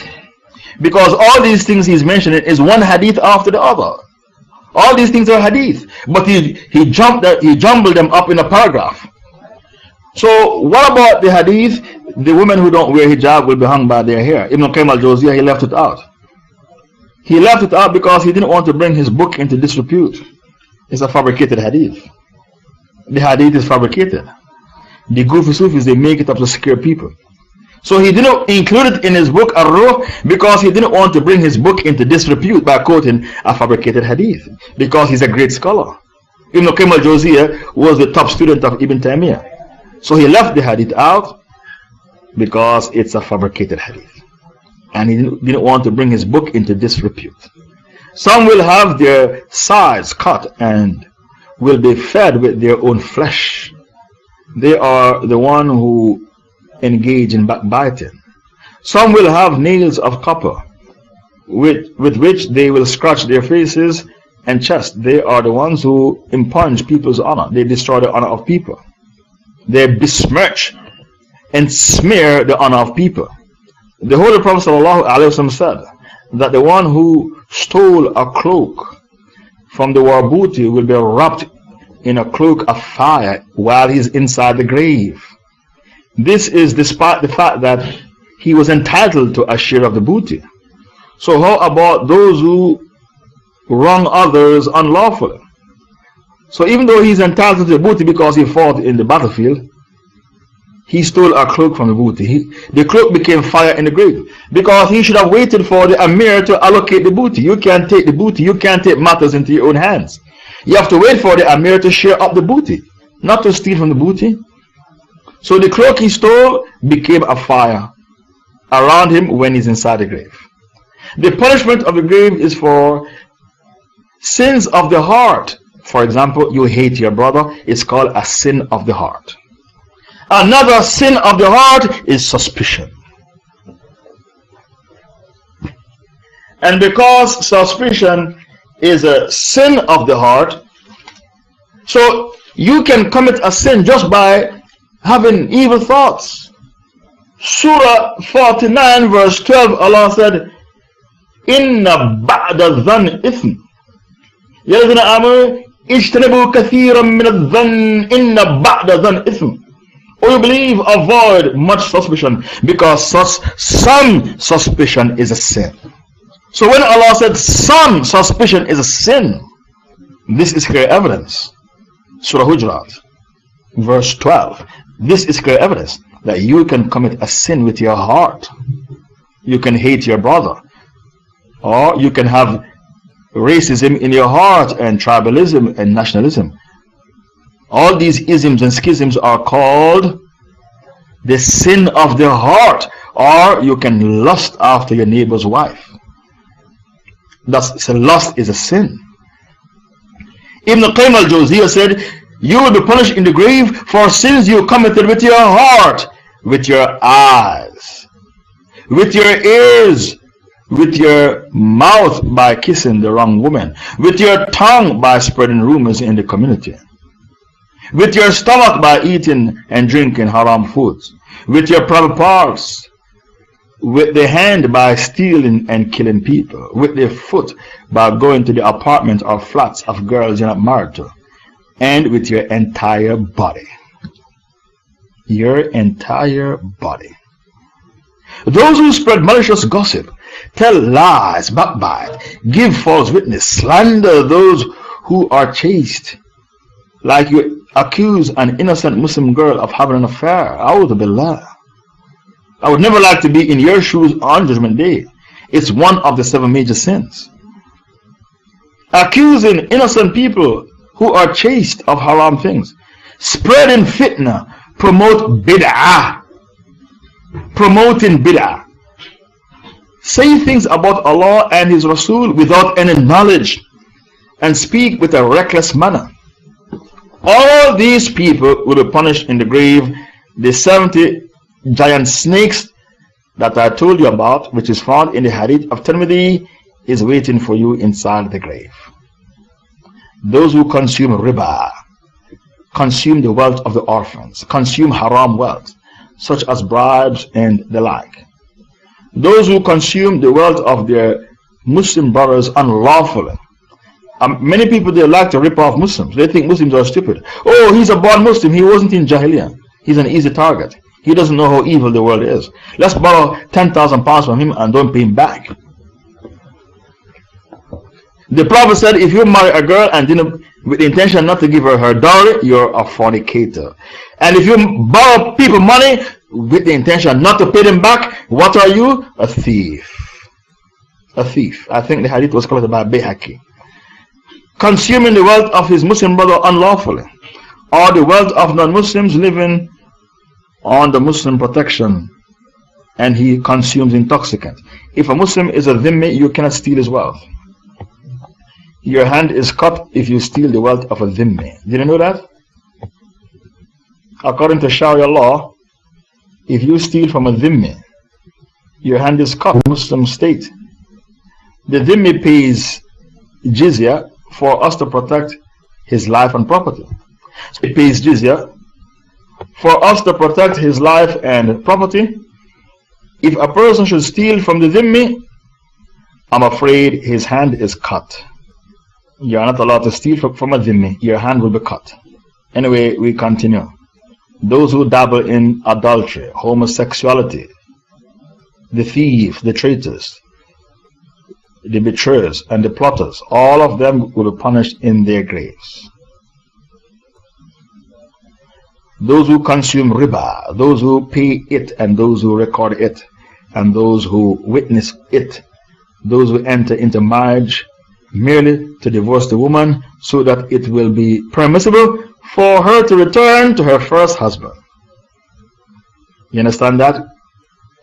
Because all these things he's mentioning is one hadith after the other. All these things are hadith. But he, he, jumped he jumbled them up in a paragraph. So what about the hadith? The women who don't wear hijab will be hung by their hair. Ibn Qayyim al-Jawziyah, he left it out. He left it out because he didn't want to bring his book into disrepute. It's a fabricated hadith. The hadith is fabricated. The goofy Sufis, they make it up to scare people. So he didn't include it in his book Ar-Ruh because he didn't want to bring his book into disrepute by quoting a fabricated hadith. Because he's a great scholar. Ibn Qayyim al-Jawziyah was the top student of Ibn Taymiyyah. So he left the hadith out because it's a fabricated hadith. And he didn't want to bring his book into disrepute. Some will have their sides cut and will be fed with their own flesh. They are the one who engage in backbiting. Some will have nails of copper with, with which they will scratch their faces and chest. They are the ones who impugn people's honor. They destroy the honor of people. They besmirch and smear the honor of people. The Holy Prophet ﷺ said that the one who stole a cloak from the war booty will be wrapped in a cloak of fire while he's inside the grave. This is despite the fact that he was entitled to a share of the booty. So, how about those who wrong others unlawfully? So, even though he's entitled to the booty because he fought in the battlefield, he stole a cloak from the booty. He, the cloak became fire in the grave because he should have waited for the Amir to allocate the booty. You can't take the booty, you can't take matters into your own hands. You have to wait for the Amir to share up the booty, not to steal from the booty. So the cloak he stole became a fire around him when he's inside the grave. The punishment of the grave is for sins of the heart. For example, you hate your brother, it's called a sin of the heart. Another sin of the heart is suspicion. And because suspicion is a sin of the heart, so you can commit a sin just by having evil thoughts. Surah 49 verse 12 Allah said, Inna ba'da dhan ithm. Ladhina amanu, ijtanibu kathiran min adhan, inna ba'da dhan ithm. Or you believe, avoid much suspicion because such, some suspicion is a sin. So when Allah said some suspicion is a sin, this is clear evidence. Surah Hujurat, verse 12. This is clear evidence that you can commit a sin with your heart. You can hate your brother. Or you can have racism in your heart and tribalism and nationalism. All these isms and schisms are called the sin of the heart. Or you can lust after your neighbor's wife. Thus, lust is a sin. Ibn Qayyim al-Jawziyah said, you will be punished in the grave for sins you committed with your heart, with your eyes, with your ears, with your mouth by kissing the wrong woman, with your tongue by spreading rumors in the community, with your stomach by eating and drinking haram foods, with your private parts, with the hand by stealing and killing people, with the foot by going to the apartments or flats of girls you're not married to and with your entire body. Your entire body. Those who spread malicious gossip, tell lies, backbite, give false witness, slander those who are chaste, like you accuse an innocent Muslim girl of having an affair. Billah. I would never like to be in your shoes on Judgment Day. It's one of the seven major sins. Accusing innocent people who are chaste of haram things. Spreading fitna, promote bid'ah. Promoting bid'ah. Say things about Allah and His Rasul without any knowledge and speak with a reckless manner. All these people will be punished in the grave. The 70 giant snakes that I told you about, which is found in the Hadith of Tirmidhi, is waiting for you inside the grave. Those who consume riba, consume the wealth of the orphans, consume haram wealth, such as bribes and the like. Those who consume the wealth of their Muslim brothers unlawfully. Um, many people they like to rip off Muslims. They think Muslims are stupid. Oh, he's a born Muslim. He wasn't in Jahiliyyah. He's an easy target. He doesn't know how evil the world is. Let's borrow 10,000 pounds from him and don't pay him back. The Prophet said, if you marry a girl and didn't, with the intention not to give her her dowry, you're a fornicator. And if you borrow people money with the intention not to pay them back, what are you? A thief. A thief. I think the hadith was collected by Bayhaqi. Consuming the wealth of his Muslim brother unlawfully, or the wealth of non Muslims living under Muslim protection, and he consumes intoxicant. If a Muslim is a dhimmi, you cannot steal his wealth. Your hand is cut if you steal the wealth of a dhimmi. Did you know that? According to Sharia law, if you steal from a dhimmi, your hand is cut. Muslim state. The dhimmi pays jizya for us to protect his life and property. So he pays jizya for us to protect his life and property. If a person should steal from the dhimmi, I'm afraid his hand is cut. You are not allowed to steal from a dhimmi. Your hand will be cut. Anyway, we continue. Those who dabble in adultery, homosexuality, the thieves, the traitors, the betrayers, and the plotters, all of them will be punished in their graves. Those who consume riba, those who pay it, and those who record it, and those who witness it, those who enter into marriage merely to divorce the woman so that it will be permissible for her to return to her first husband. You understand that?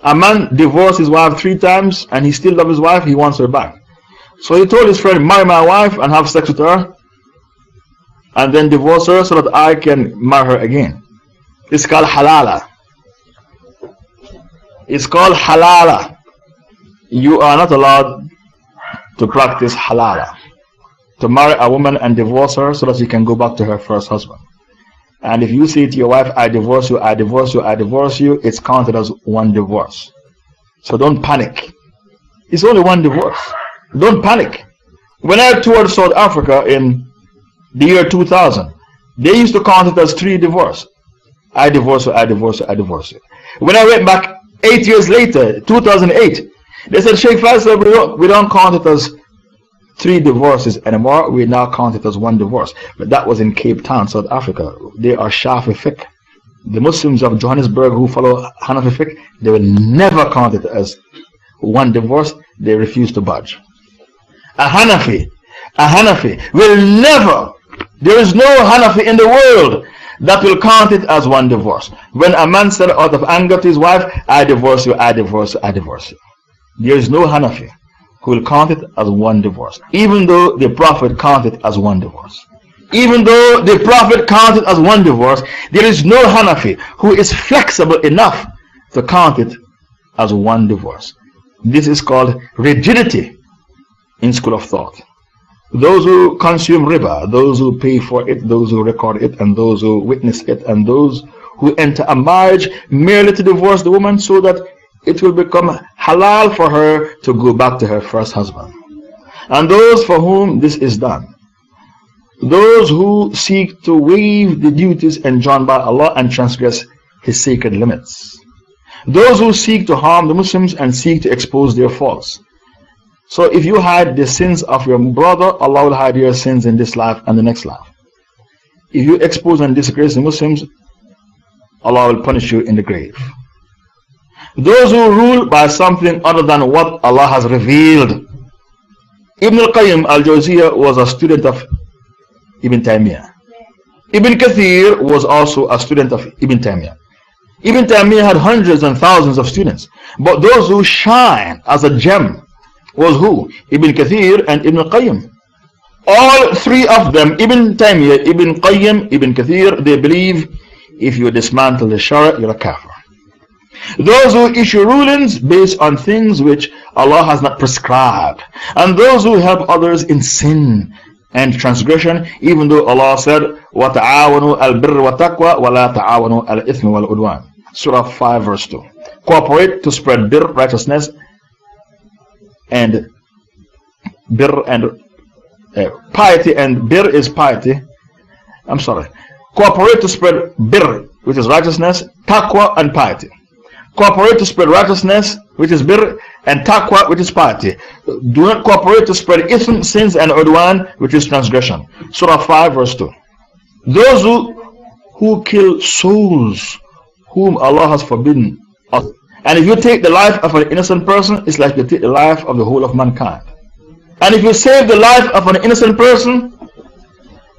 A man divorced his wife three times and he still loves his wife, he wants her back. So he told his friend, Marry my wife and have sex with her, and then divorce her so that I can marry her again. It's called halala. It's called halala. You are not allowed to practice halala. To marry a woman and divorce her so that she can go back to her first husband. And if you say to your wife, I divorce you, I divorce you, I divorce you, it's counted as one divorce. So don't panic. It's only one divorce. Don't panic. When I toured South Africa in the year 2000, they used to count it as three divorce. I divorce you, I divorce you, I divorce you. When I went back eight years later, 2008, they said, Sheikh Faisal, we don't, we don't count it as three divorces anymore. We now count it as one divorce. But that was in Cape Town, South Africa. They are Shafi fiqh. The Muslims of Johannesburg who follow Hanafi fiqh, they will never count it as one divorce. They refuse to budge. A Hanafi, a Hanafi will never, there is no Hanafi in the world that will count it as one divorce. When a man said out of anger to his wife, I divorce you, I divorce you, I divorce you. There is no Hanafi who will count it as one divorce, even though the Prophet counted as one divorce. Even though the Prophet counted as one divorce, there is no Hanafi who is flexible enough to count it as one divorce. This is called rigidity in school of thought. Those who consume riba, those who pay for it, those who record it, and those who witness it, and those who enter a marriage merely to divorce the woman so that it will become halal for her to go back to her first husband. And those for whom this is done, those who seek to waive the duties enjoined by Allah and transgress His sacred limits, those who seek to harm the Muslims and seek to expose their faults. So if you hide the sins of your brother, Allah will hide your sins in this life and the next life. If you expose and disgrace the Muslims, Allah will punish you in the grave. Those who rule by something other than what Allah has revealed. Ibn al-Qayyim al-Jawziyah was a student of Ibn Taymiyyah. Ibn Kathir was also a student of Ibn Taymiyyah. Ibn Taymiyyah had hundreds and thousands of students. But those who shine as a gem was who? Ibn Kathir and Ibn Qayyim. All three of them, Ibn Taymiyyah, Ibn Qayyim, Ibn Kathir, they believe if you dismantle the Shara, you're a kafir. Those who issue rulings based on things which Allah has not prescribed. And those who help others in sin and transgression, even though Allah said, وَتَعَاوَنُوا الْبِرِّ وَتَقْوَى وَلَا تَعَاوَنُوا الْإِثْمِ وَالْعُدْوَانِ Surah 5 verse 2. Cooperate to spread bir, righteousness, and bir and uh, piety, and bir is piety. I'm sorry. Cooperate to spread bir, which is righteousness, taqwa, and piety cooperate to spread righteousness, which is bir, and taqwa, which is piety. Do not cooperate to spread ism, sins, and udwan, which is transgression. Surah 5, verse 2. Those who, who kill souls whom Allah has forbidden us. And if you take the life of an innocent person, it's like you take the life of the whole of mankind. And if you save the life of an innocent person,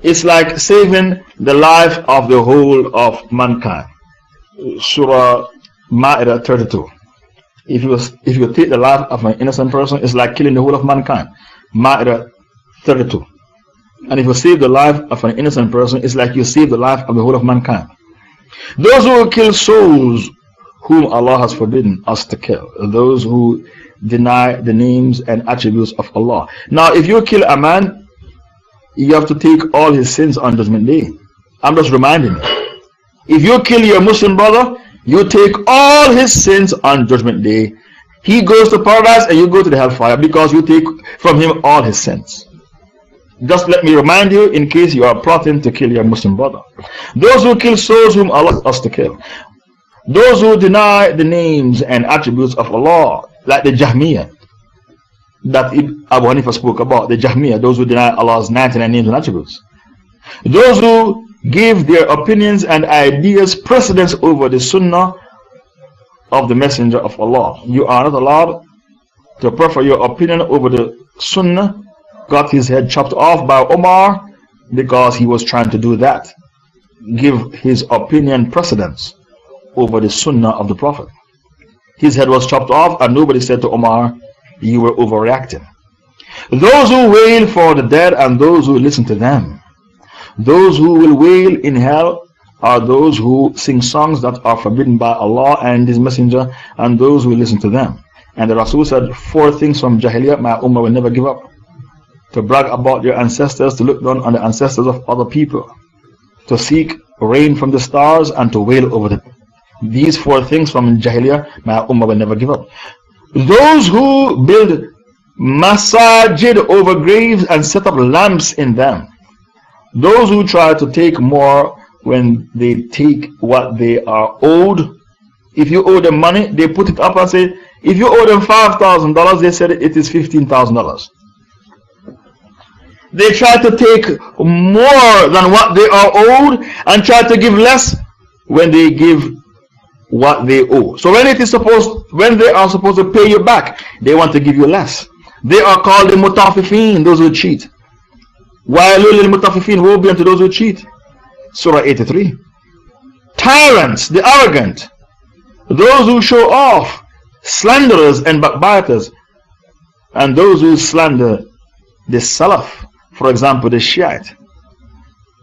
it's like saving the life of the whole of mankind. Surah Ma'idah 32. If you, if you take the life of an innocent person, it's like killing the whole of mankind. Ma'idah 32. And if you save the life of an innocent person, it's like you save the life of the whole of mankind. Those who kill souls whom Allah has forbidden us to kill, those who deny the names and attributes of Allah. Now, if you kill a man, you have to take all his sins on Judgment Day. I'm just reminding you. If you kill your Muslim brother, you take all his sins on Judgment Day. He goes to paradise and you go to the hellfire because you take from him all his sins. Just let me remind you in case you are plotting to kill your Muslim brother. Those who kill souls whom Allah us to kill. Those who deny the names and attributes of Allah, like the Jahmiyyah that Abu Hanifa spoke about, the Jahmiyyah, those who deny Allah's 99 names and attributes. Those who give their opinions and ideas precedence over the Sunnah of the Messenger of Allah. You are not allowed to prefer your opinion over the Sunnah. Got his head chopped off by Omar because he was trying to do that. Give his opinion precedence over the Sunnah of the Prophet. His head was chopped off, and nobody said to Omar, You were overreacting. Those who wail for the dead and those who listen to them those who will wail in hell are those who sing songs that are forbidden by Allah and His Messenger and those who listen to them. And the Rasul said, Four things from Jahiliyyah my Ummah will never give up. To brag about your ancestors, to look down on the ancestors of other people, to seek rain from the stars, and to wail over them. These four things from Jahiliyyah my Ummah will never give up. Those who build masajid over graves and set up lamps in them those who try to take more when they take what they are owed, if you owe them money, they put it up and say, if you owe them $5,000, they said it is $15,000. They try to take more than what they are owed and try to give less when they give what they owe. So when it is supposed, when they are supposed to pay you back, they want to give you less. They are called the mutafifin, those who cheat. وَيَلُوا لِلْمُطَفِّفِينَ Woe be unto those who cheat. Surah 83. Tyrants, the arrogant, those who show off, slanderers and backbiters, and those who slander the Salaf, for example, the Shiite.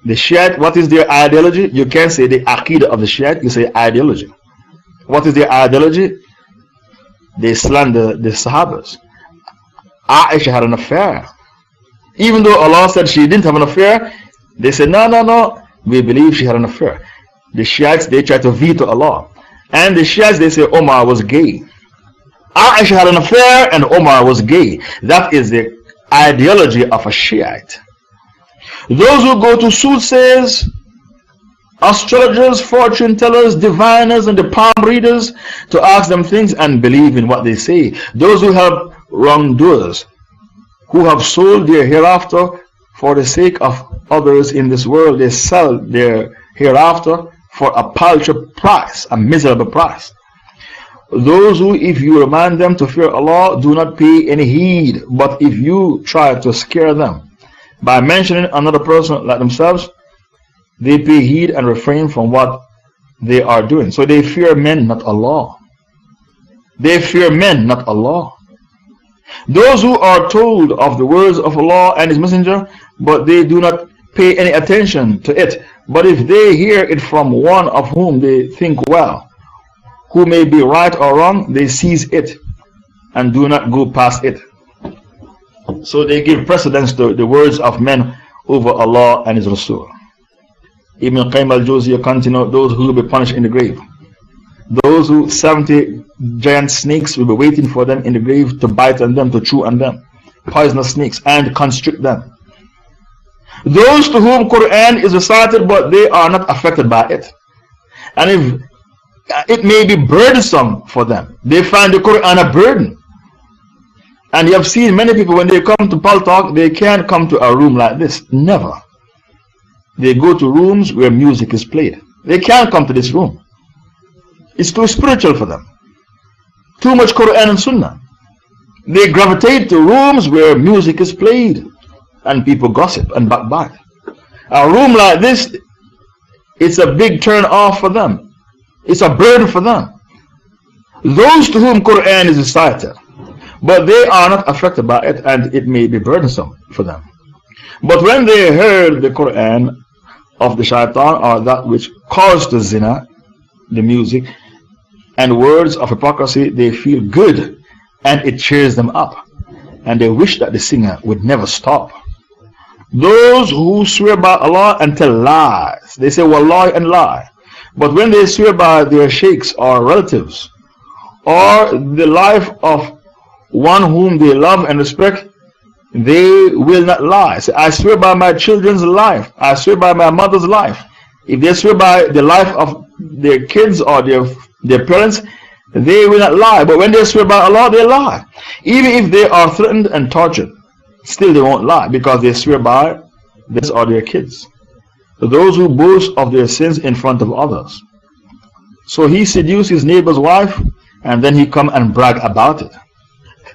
The Shiite, what is their ideology? You can't say the Aqidah of the Shiite, you say ideology. What is their ideology? They slander the Sahabas. Aisha had an affair even though Allah said she didn't have an affair, they said, no, no, no, we believe she had an affair. The Shiites, they try to veto Allah. And the Shiites, they say Omar was gay. Aisha had an affair and Omar was gay. That is the ideology of a Shiite. Those who go to soothsayers, astrologers, fortune tellers, diviners, and the palm readers to ask them things and believe in what they say. Those who help wrongdoers, who have sold their hereafter for the sake of others in this world. They sell their hereafter for a paltry price, a miserable price. Those who, if you remind them to fear Allah, do not pay any heed. But if you try to scare them by mentioning another person like themselves, they pay heed and refrain from what they are doing. So they fear men, not Allah. They fear men, not Allah. Those who are told of the words of Allah and His Messenger, but they do not pay any attention to it. But if they hear it from one of whom they think well, who may be right or wrong, they seize it and do not go past it. So they give precedence to the words of men over Allah and His Rasul. Ibn Qayyim al-Jawziyah continued, those who will be punished in the grave. Those who 70 giant snakes will be waiting for them in the grave to bite on them, to chew on them. Poisonous snakes and constrict them. Those to whom Quran is recited but they are not affected by it. And if uh, it may be burdensome for them, they find the Quran a burden. And you have seen many people when they come to Paltalk, they can't come to a room like this. Never. They go to rooms where music is played. They can't come to this room. It's too spiritual for them. Too much Quran and Sunnah. They gravitate to rooms where music is played and people gossip and backbite. A room like this, it's a big turn off for them. It's a burden for them. Those to whom Quran is recited, but they are not affected by it and it may be burdensome for them. But when they heard the Quran of the shaitan or that which caused the zina, the music, and words of hypocrisy, they feel good and it cheers them up. And they wish that the singer would never stop. Those who swear by Allah and tell lies, they say well lie and lie. But when they swear by their sheikhs or relatives, or the life of one whom they love and respect, they will not lie. Say, I swear by my children's life. I swear by my mother's life. If they swear by the life of their kids or their, their parents, they will not lie. But when they swear by Allah, they lie. Even if they are threatened and tortured, still they won't lie because they swear by this or their kids. Those who boast of their sins in front of others. So he seduced his neighbor's wife and then he come and brag about it.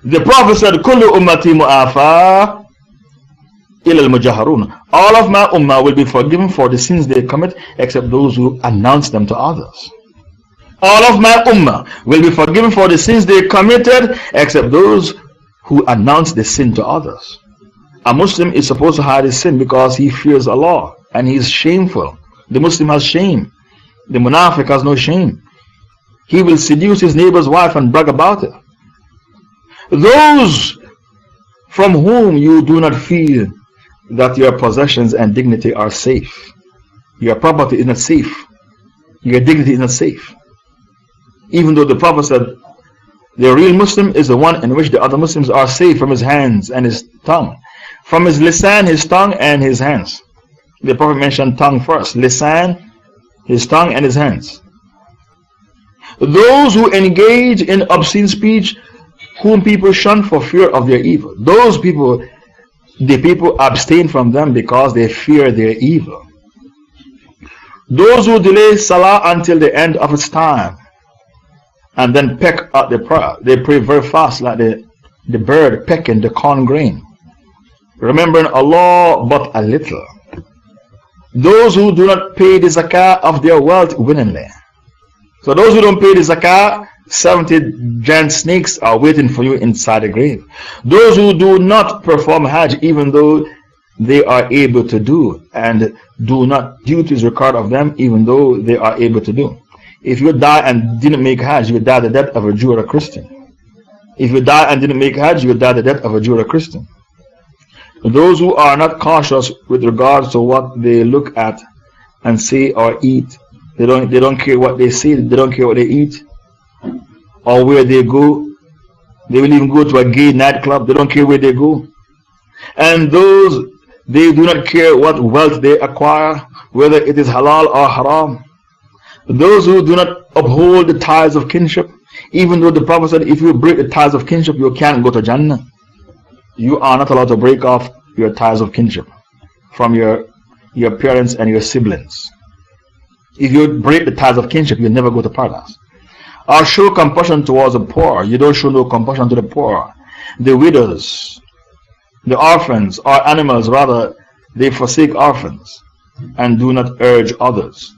The Prophet said, Kullu ummati mu'afa. All of my ummah will be forgiven for the sins they commit except those who announce them to others. All of my ummah will be forgiven for the sins they committed except those who announce the sin to others. A Muslim is supposed to hide his sin because he fears Allah and he is shameful. The Muslim has shame. The Munafiq has no shame. He will seduce his neighbor's wife and brag about it. Those from whom you do not feel that your possessions and dignity are safe. Your property is not safe. Your dignity is not safe. Even though the Prophet said, the real Muslim is the one in which the other Muslims are safe from his hands and his tongue. From his lisan, his tongue, and his hands. The Prophet mentioned tongue first. Lisan, his tongue, and his hands. Those who engage in obscene speech whom people shun for fear of their evil. Those people, the people abstain from them because they fear their evil. Those who delay Salah until the end of its time and then peck at the prayer, they pray very fast like the, the bird pecking the corn grain, remembering Allah but a little. Those who do not pay the zakah of their wealth willingly. So those who don't pay the zakah, 70 giant snakes are waiting for you inside the grave. Those who do not perform Hajj, even though they are able to do, and do not duties required of them, even though they are able to do. If you die and didn't make Hajj, you would die the death of a Jew or a Christian. If you die and didn't make Hajj, you would die the death of a Jew or a Christian. Those who are not cautious with regards to what they look at and say or eat, they don't, they don't care what they see, they don't care what they eat, or where they go. They will even go to a gay nightclub. They don't care where they go. And those, they do not care what wealth they acquire, whether it is halal or haram. Those who do not uphold the ties of kinship, even though the Prophet said, if you break the ties of kinship, you can't go to Jannah. You are not allowed to break off your ties of kinship from your, your parents and your siblings. If you break the ties of kinship, you'll never go to paradise or show compassion towards the poor. You don't show no compassion to the poor. The widows, the orphans, or animals, rather, they forsake orphans and do not urge others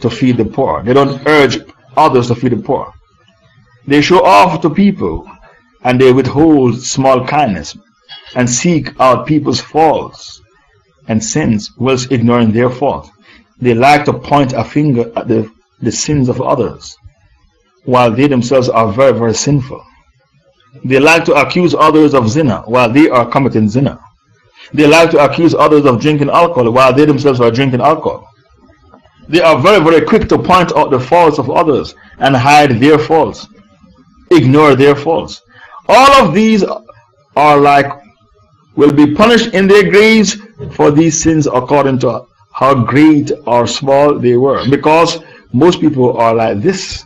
to feed the poor. They don't urge others to feed the poor. They show off to people and they withhold small kindness and seek out people's faults and sins whilst ignoring their fault. They like to point a finger at the, the sins of others while they themselves are very, very sinful. They like to accuse others of zina while they are committing zina. They like to accuse others of drinking alcohol while they themselves are drinking alcohol. They are very, very quick to point out the faults of others and hide their faults, ignore their faults. All of these are like, will be punished in their graves for these sins according to how great or small they were. Because most people are like this.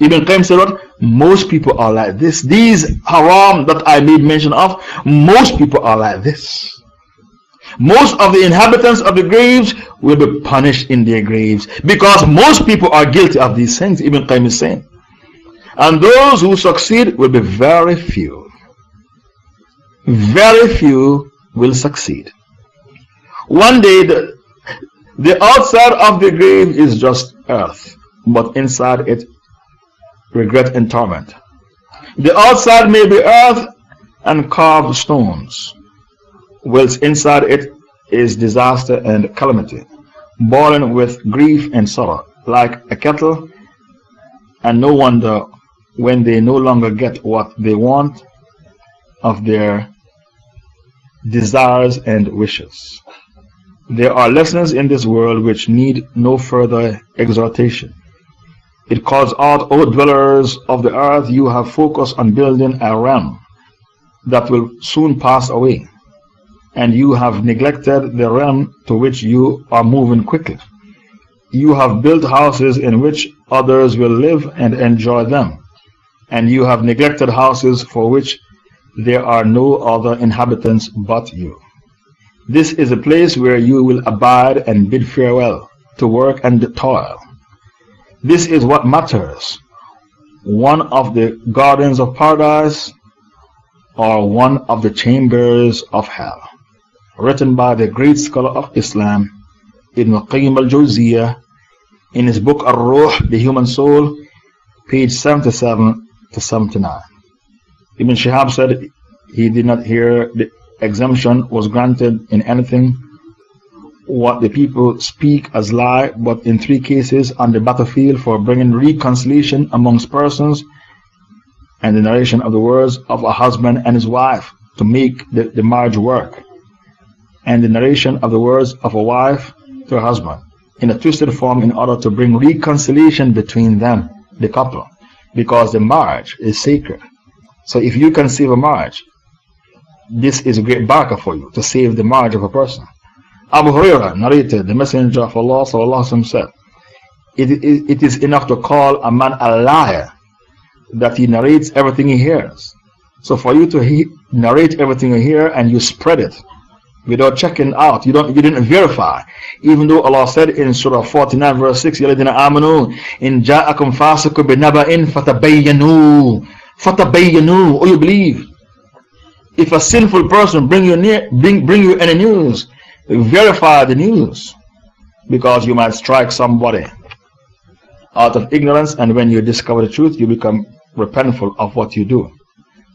Ibn Qayyim said what? Most people are like this. These haram that I made mention of, most people are like this. Most of the inhabitants of the graves will be punished in their graves because most people are guilty of these things, Ibn Qayyim is saying. And those who succeed will be very few. Very few will succeed. One day, the, the outside of the grave is just earth, but inside it, regret and torment. The outside may be earth and carved stones, whilst inside it is disaster and calamity, boiling with grief and sorrow, like a kettle, and no wonder when they no longer get what they want of their desires and wishes. There are lessons in this world which need no further exhortation. It calls out, O dwellers of the earth, you have focused on building a realm that will soon pass away, and you have neglected the realm to which you are moving quickly. You have built houses in which others will live and enjoy them and you have neglected houses for which there are no other inhabitants but you. This is a place where you will abide and bid farewell to work and toil. This is what matters one of the gardens of paradise or one of the chambers of hell. Written by the great scholar of Islam, Ibn Qayyim al Jawziyah, in his book Ar Ruh, The Human Soul, page 77 to 79. Ibn Shihab said he did not hear the exemption was granted in anything what the people speak as lie, but in three cases on the battlefield for bringing reconciliation amongst persons, and the narration of the words of a husband and his wife to make the, the marriage work, and the narration of the words of a wife to her husband in a twisted form in order to bring reconciliation between them, the couple because the marriage is sacred. So if you can save a marriage, this is a great baraka for you to save the marriage of a person. Abu Huraira narrated, the Messenger of Allah said, it, it, it is enough to call a man a liar that he narrates everything he hears. So for you to narrate everything you hear and you spread it without checking out. You don't you didn't verify. Even though Allah said in Surah 49 verse 6, Yaladina amanu in ja'akum fasikum binaba'in fatabayyanu. Fatabayyanu. Oh you believe. If a sinful person bring you near bring bring you any news, verify the news. Because you might strike somebody out of ignorance, and when you discover the truth, you become repentful of what you do.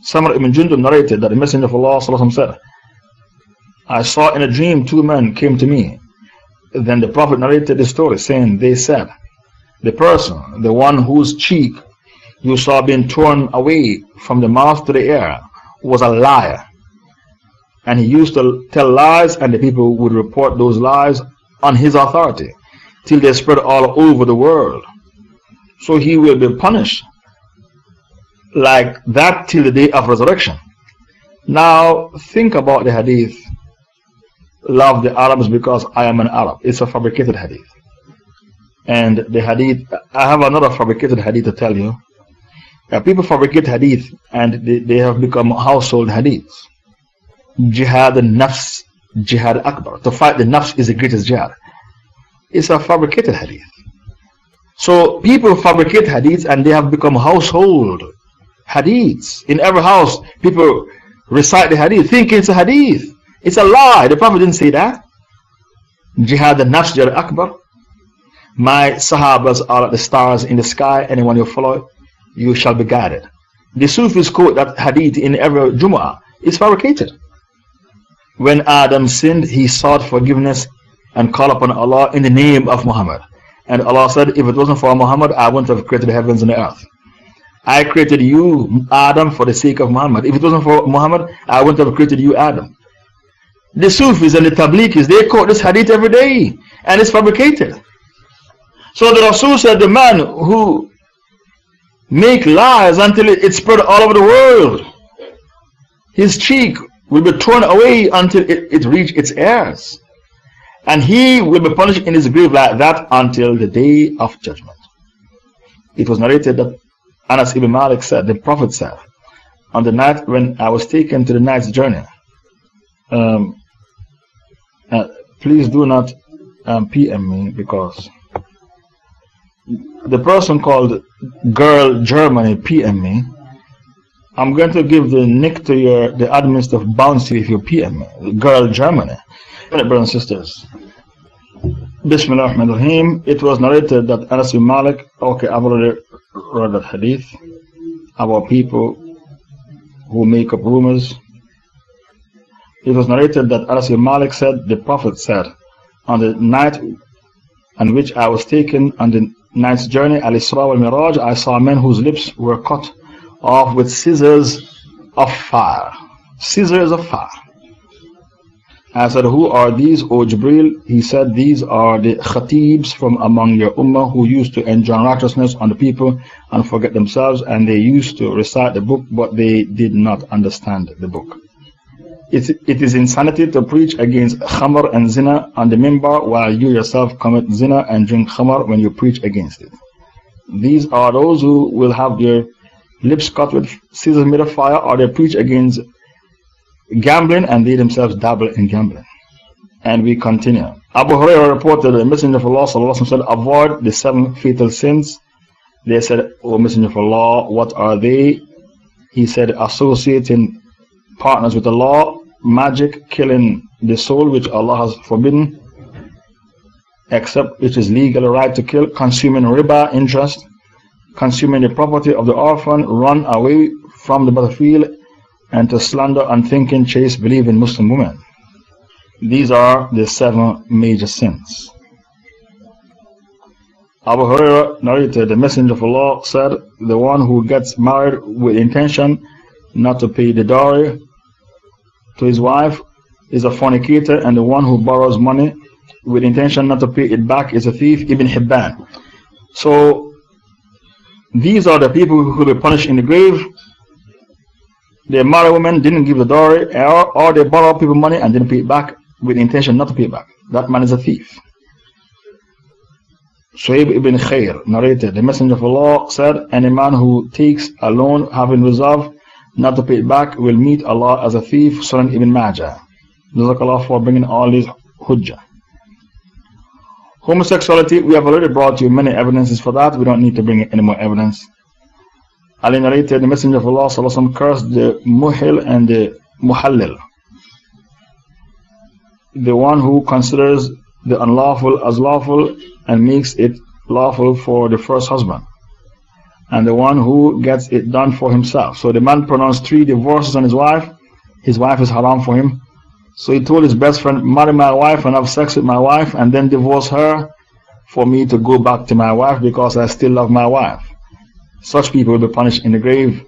Samurah ibn Jundub narrated that the Messenger of Allah said, I saw in a dream two men came to me. Then the Prophet narrated the story, saying, They said, The person, the one whose cheek you saw being torn away from the mouth to the ear, was a liar. And he used to tell lies, and the people would report those lies on his authority till they spread all over the world. So he will be punished like that till the day of resurrection. Now, think about the hadith love the Arabs because I am an Arab. It's a fabricated hadith. And the hadith, I have another fabricated hadith to tell you. Uh, people fabricate hadith and they, they have become household hadiths. Jihad and nafs, jihad akbar. To fight the nafs is the greatest jihad. It's a fabricated hadith. So people fabricate hadiths and they have become household hadiths. In every house, people recite the hadith, thinking it's a hadith. It's a lie. The Prophet didn't say that. Jihad al-Nafs Jihad Akbar. My Sahabas are like the stars in the sky. Anyone you follow, you shall be guided. The Sufis quote that hadith in every Jumu'ah. is fabricated. When Adam sinned, he sought forgiveness and called upon Allah in the name of Muhammad. And Allah said, If it wasn't for Muhammad, I wouldn't have created the heavens and the earth. I created you, Adam, for the sake of Muhammad. If it wasn't for Muhammad, I wouldn't have created you, Adam. The Sufis and the Tabligis, they quote this hadith every day and it's fabricated. So the Rasul said the man who make lies until it spread all over the world, his cheek will be torn away until it, it reach its heirs. And he will be punished in his grave like that until the day of judgment. It was narrated that Anas ibn Malik said, the Prophet said, on the night when I was taken to the night's journey, um, uh, please do not um, PM me because the person called Girl Germany PM me. I'm going to give the nick to your the admin of Bouncy PM. Girl Germany. Brothers and sisters. Bismillah ar-Rahman rahim It was narrated that Anas bin Malik, okay, I've already read that hadith about people who make up rumors. It was narrated that Anas bin Malik said, the Prophet said, on the night on which I was taken on the night's journey, Al Isra wal Miraj, I saw men whose lips were cut off with scissors of fire. Scissors of fire. I said, Who are these, O Jibril? He said, These are the khatibs from among your ummah who used to enjoin righteousness on the people and forget themselves, and they used to recite the book, but they did not understand the book. It, it is insanity to preach against khamr and zina on the mimbar while you yourself commit zina and drink khamr when you preach against it. These are those who will have their lips cut with scissors made of fire, or they preach against gambling and they themselves dabble in gambling. And we continue. Abu Hurairah reported the Messenger of Allah said, Avoid the seven fatal sins. They said, O Messenger of Allah, what are they? He said, Associating partners with Allah, magic, killing the soul which Allah has forbidden, except it is legal right to kill, consuming riba, interest, consuming the property of the orphan, run away from the battlefield, and to slander unthinking, chaste, believing Muslim women. These are the seven major sins. Abu Huraira narrated, the Messenger of Allah said, The one who gets married with intention not to pay the dowry to his wife is a fornicator, and the one who borrows money with intention not to pay it back is a thief, Ibn Hibban. So, these are the people who will be punished in the grave. They marry women, didn't give the dowry, or, or they borrow people money and didn't pay it back with intention not to pay it back. That man is a thief. Shuaib ibn Khair narrated, the Messenger of Allah said, Any man who takes a loan having resolved not to pay it back will meet Allah as a thief, Sunan ibn Majah. Jazakallah for bringing all these hujjah. Homosexuality, we have already brought you many evidences for that. We don't need to bring any more evidence. Ali narrated the Messenger of Allah sallallahu cursed the muhil and the muhallil. The one who considers the unlawful as lawful and makes it lawful for the first husband and the one who gets it done for himself. So the man pronounced three divorces on his wife. His wife is haram for him. So he told his best friend, marry my wife and have sex with my wife and then divorce her for me to go back to my wife because I still love my wife. Such people will be punished in the grave.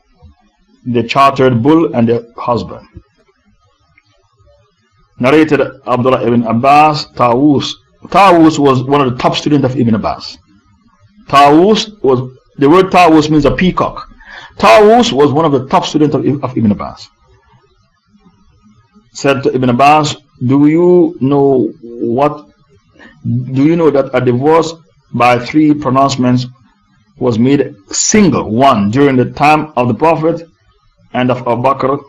The chartered bull and the husband. Narrated Abdullah ibn Abbas, Tawus. Tawus was one of the top students of Ibn Abbas. Tawus was the word Tawus means a peacock. Tawus was one of the top students of, of Ibn Abbas. Said to Ibn Abbas, Do you know what? Do you know that a divorce by three pronouncements was made single one during the time of the Prophet and of Abu Bakr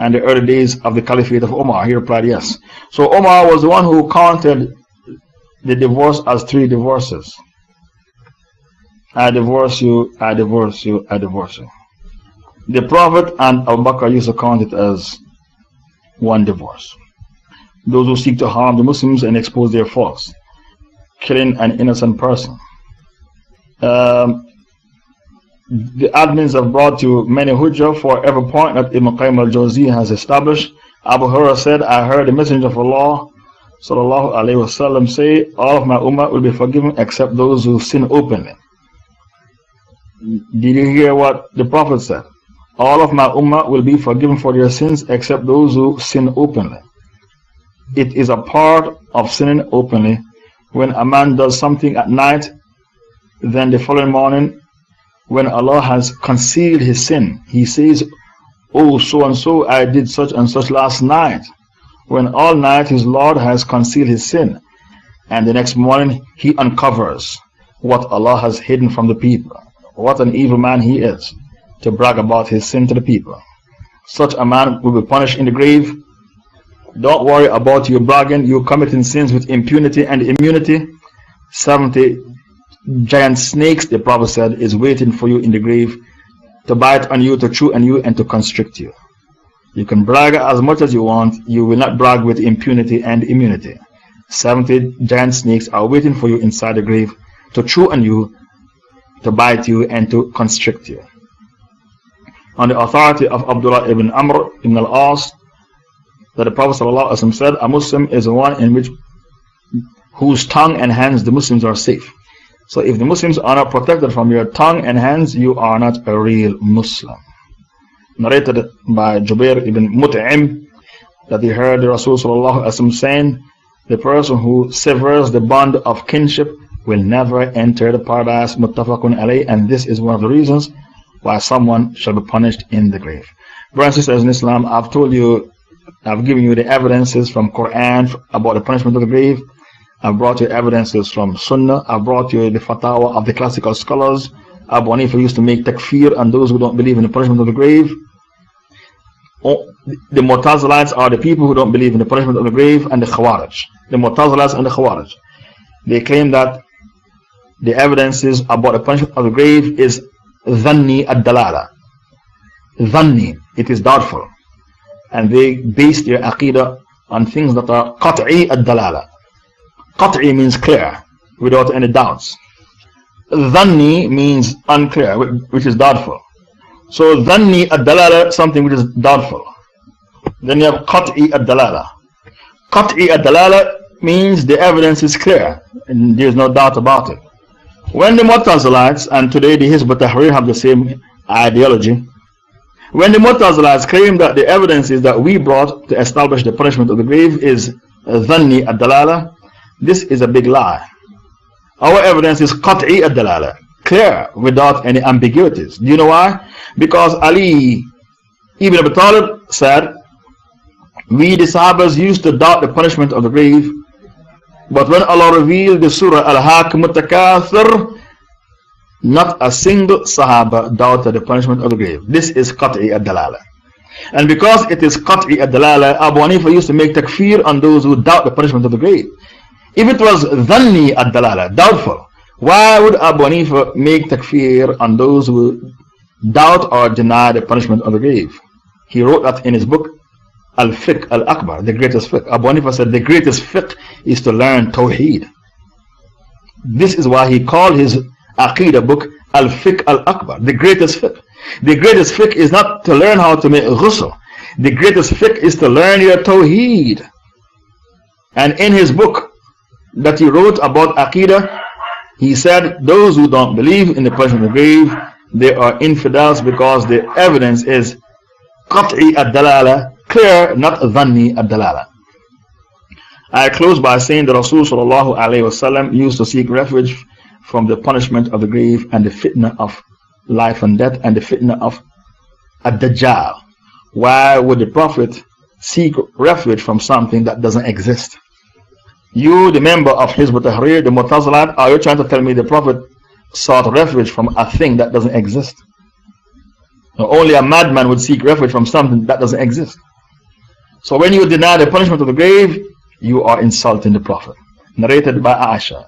and the early days of the Caliphate of Omar? He replied, Yes. So Omar was the one who counted the divorce as three divorces. I divorce you, I divorce you, I divorce you. The Prophet and Abu Bakr used to count it as one divorce. Those who seek to harm the Muslims and expose their faults, killing an innocent person. Um, the admins have brought to many hujjah for every point that Ibn Qayyim al-Jawzi has established. Abu Hurairah said, I heard the Messenger of Allah sallallahu alayhi wasallam say, all of my ummah will be forgiven except those who sin openly. Did you hear what the Prophet said? All of my ummah will be forgiven for their sins except those who sin openly. It is a part of sinning openly when a man does something at night, then the following morning, when Allah has concealed his sin, he says, Oh, so and so, I did such and such last night. When all night his Lord has concealed his sin, and the next morning he uncovers what Allah has hidden from the people what an evil man he is, to brag about his sin to the people. Such a man will be punished in the grave. Don't worry about your bragging, you are committing sins with impunity and immunity. 70 giant snakes, the Prophet said, is waiting for you in the grave to bite on you, to chew on you, and to constrict you. You can brag as much as you want, you will not brag with impunity and immunity. 70 giant snakes are waiting for you inside the grave to chew on you, to bite you, and to constrict you. On the authority of Abdullah ibn Amr ibn al-As, that the Prophet ﷺ said, A Muslim is one in which whose tongue and hands the Muslims are safe. So if the Muslims are not protected from your tongue and hands, you are not a real Muslim. Narrated by Jubair ibn Mut'im that he heard the Rasul saying, The person who severs the bond of kinship will never enter the paradise muttafaqun and this is one of the reasons why someone shall be punished in the grave. Brothers and sisters in Islam, I've told you, I've given you the evidences from Quran about the punishment of the grave. I've brought you evidences from Sunnah. I've brought you the fatwa of the classical scholars. Abu Hanifa used to make takfir on those who don't believe in the punishment of the grave. Oh, the Mu'tazilites are the people who don't believe in the punishment of the grave and the Khawarij. The Mu'tazilites and the Khawarij. They claim that the evidences about the punishment of the grave is dhanni ad-dalala. Dhanni, it is doubtful. And they base their aqidah on things that are qat'i ad-dalala. Qat'i means clear, without any doubts. Dhanni means unclear, which is doubtful. So dhanni ad-dalala, something which is doubtful. Then you have qat'i ad-dalala. Qat'i ad-dalala means the evidence is clear, and there's no doubt about it. When the Mu'tazilites and today the Hizb tahrir have the same ideology, when the Mu'tazilites claim that the evidence is that we brought to establish the punishment of the grave is dhanni ad-dalala, this is a big lie. Our evidence is qat'i ad-dalala, clear without any ambiguities. Do you know why? Because Ali ibn Abi Talib said, We Sahabas used to doubt the punishment of the grave, but when Allah revealed the Surah Alhakumut Takathur, not a single Sahaba doubted the punishment of the grave. This is qat'i ad-dalala. And because it is qat'i ad-dalala, Abu Hanifa used to make takfir on those who doubt the punishment of the grave. If it was dhanni ad-dalala, doubtful, why would Abu Hanifa make takfir on those who doubt or deny the punishment of the grave? He wrote that in his book, Al-Fiqh Al-Akbar, the greatest fiqh. Abu Hanifa said the greatest fiqh is to learn Tawheed. This is why he called his Aqidah book Al-Fiqh Al-Akbar, the greatest fiqh. The greatest fiqh is not to learn how to make ghusl. The greatest fiqh is to learn your Tawheed. And in his book that he wrote about Aqidah, he said, Those who don't believe in the punishment of the grave, they are infidels because the evidence is qat'i ad-dalala, clear, not dhanni ad-dalala. I close by saying that Rasul used to seek refuge from the punishment of the grave and the fitna of life and death and the fitna of ad-dajjal. Why would the Prophet seek refuge from something that doesn't exist? You, the member of Hizb Tahrir, the Mutazilat, are you trying to tell me the Prophet sought refuge from a thing that doesn't exist? Only a madman would seek refuge from something that doesn't exist. So when you deny the punishment of the grave, you are insulting the Prophet. Narrated by Aisha.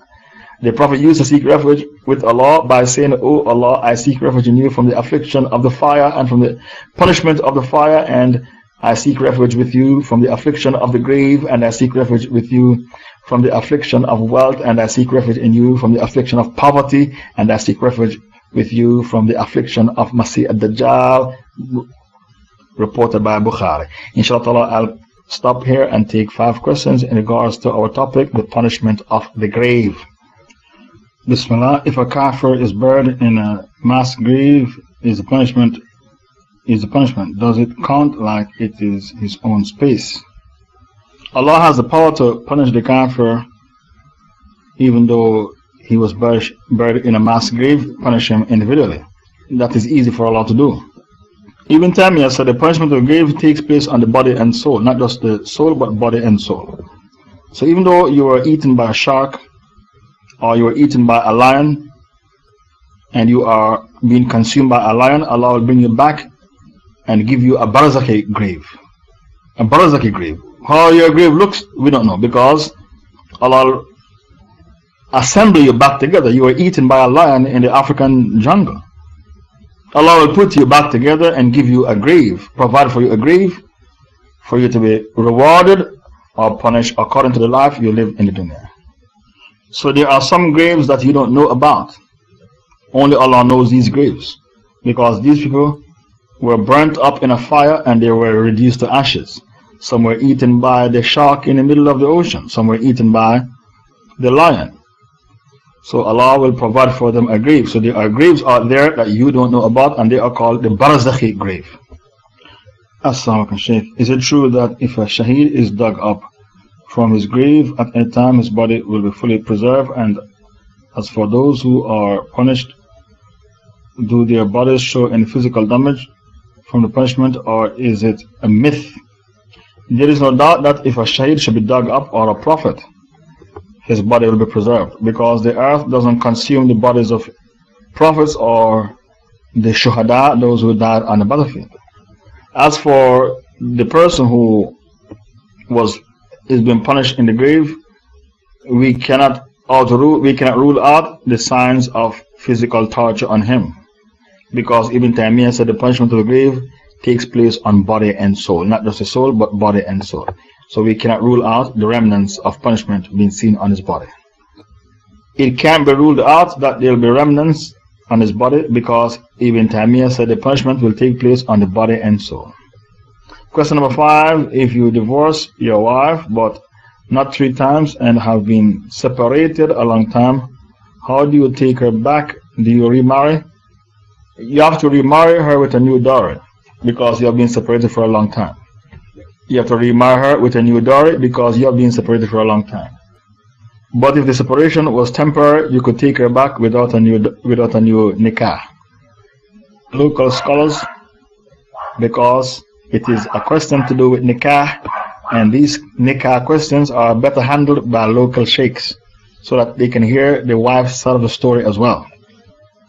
The Prophet used to seek refuge with Allah by saying, Oh Allah, I seek refuge in you from the affliction of the fire and from the punishment of the fire, and I seek refuge with you from the affliction of the grave, and I seek refuge with you from the affliction of wealth, and I seek refuge in you from the affliction of poverty, and I seek refuge with you from the affliction of Masih ad-Dajjal, reported by Bukhari. Inshallah, I'll stop here and take five questions in regards to our topic, the punishment of the grave. Bismillah, if a kafir is buried in a mass grave, is the punishment is the punishment? Does it count like it is his own space? Allah has the power to punish the kafir even though he was buried in a mass grave, punish him individually. That is easy for Allah to do. Ibn Taymiyyah said the punishment of the grave takes place on the body and soul, not just the soul, but body and soul. So even though you were eaten by a shark, or you were eaten by a lion, and you are being consumed by a lion, Allah will bring you back and give you a barzakhi grave. A barzakhi grave. How your grave looks, we don't know because Allah assemble you back together. You were eaten by a lion in the African jungle. Allah will put you back together and give you a grave, provide for you a grave for you to be rewarded or punished according to the life you live in the dunya. So there are some graves that you don't know about. Only Allah knows these graves because these people were burnt up in a fire and they were reduced to ashes. Some were eaten by the shark in the middle of the ocean. Some were eaten by the lion. So Allah will provide for them a grave. So there are graves out there that you don't know about and they are called the Barzakhi grave. Assalamu Shaykh. Is it true that if a shaheed is dug up from his grave at any time his body will be fully preserved and as for those who are punished do their bodies show any physical damage from the punishment or is it a myth? There is no doubt that if a shaheed should be dug up or a prophet his body will be preserved because the earth doesn't consume the bodies of prophets or the shuhada, those who died on the battlefield. As for the person who was is being punished in the grave, we cannot rule, we cannot rule out the signs of physical torture on him. Because Ibn Taymiyyah said the punishment of the grave takes place on body and soul, not just the soul, but body and soul. So we cannot rule out the remnants of punishment being seen on his body. It can be ruled out that there will be remnants on his body because Ibn Taymiyyah said the punishment will take place on the body and soul. Question number five If you divorce your wife but not three times and have been separated a long time, how do you take her back? Do you remarry? You have to remarry her with a new daughter because you have been separated for a long time. You have to remarry her with a new daughter because you have been separated for a long time. But if the separation was temporary, you could take her back without a new, without a new nikah. Local scholars, because it is a question to do with nikah, and these nikah questions are better handled by local sheikhs so that they can hear the wife's side of the story as well.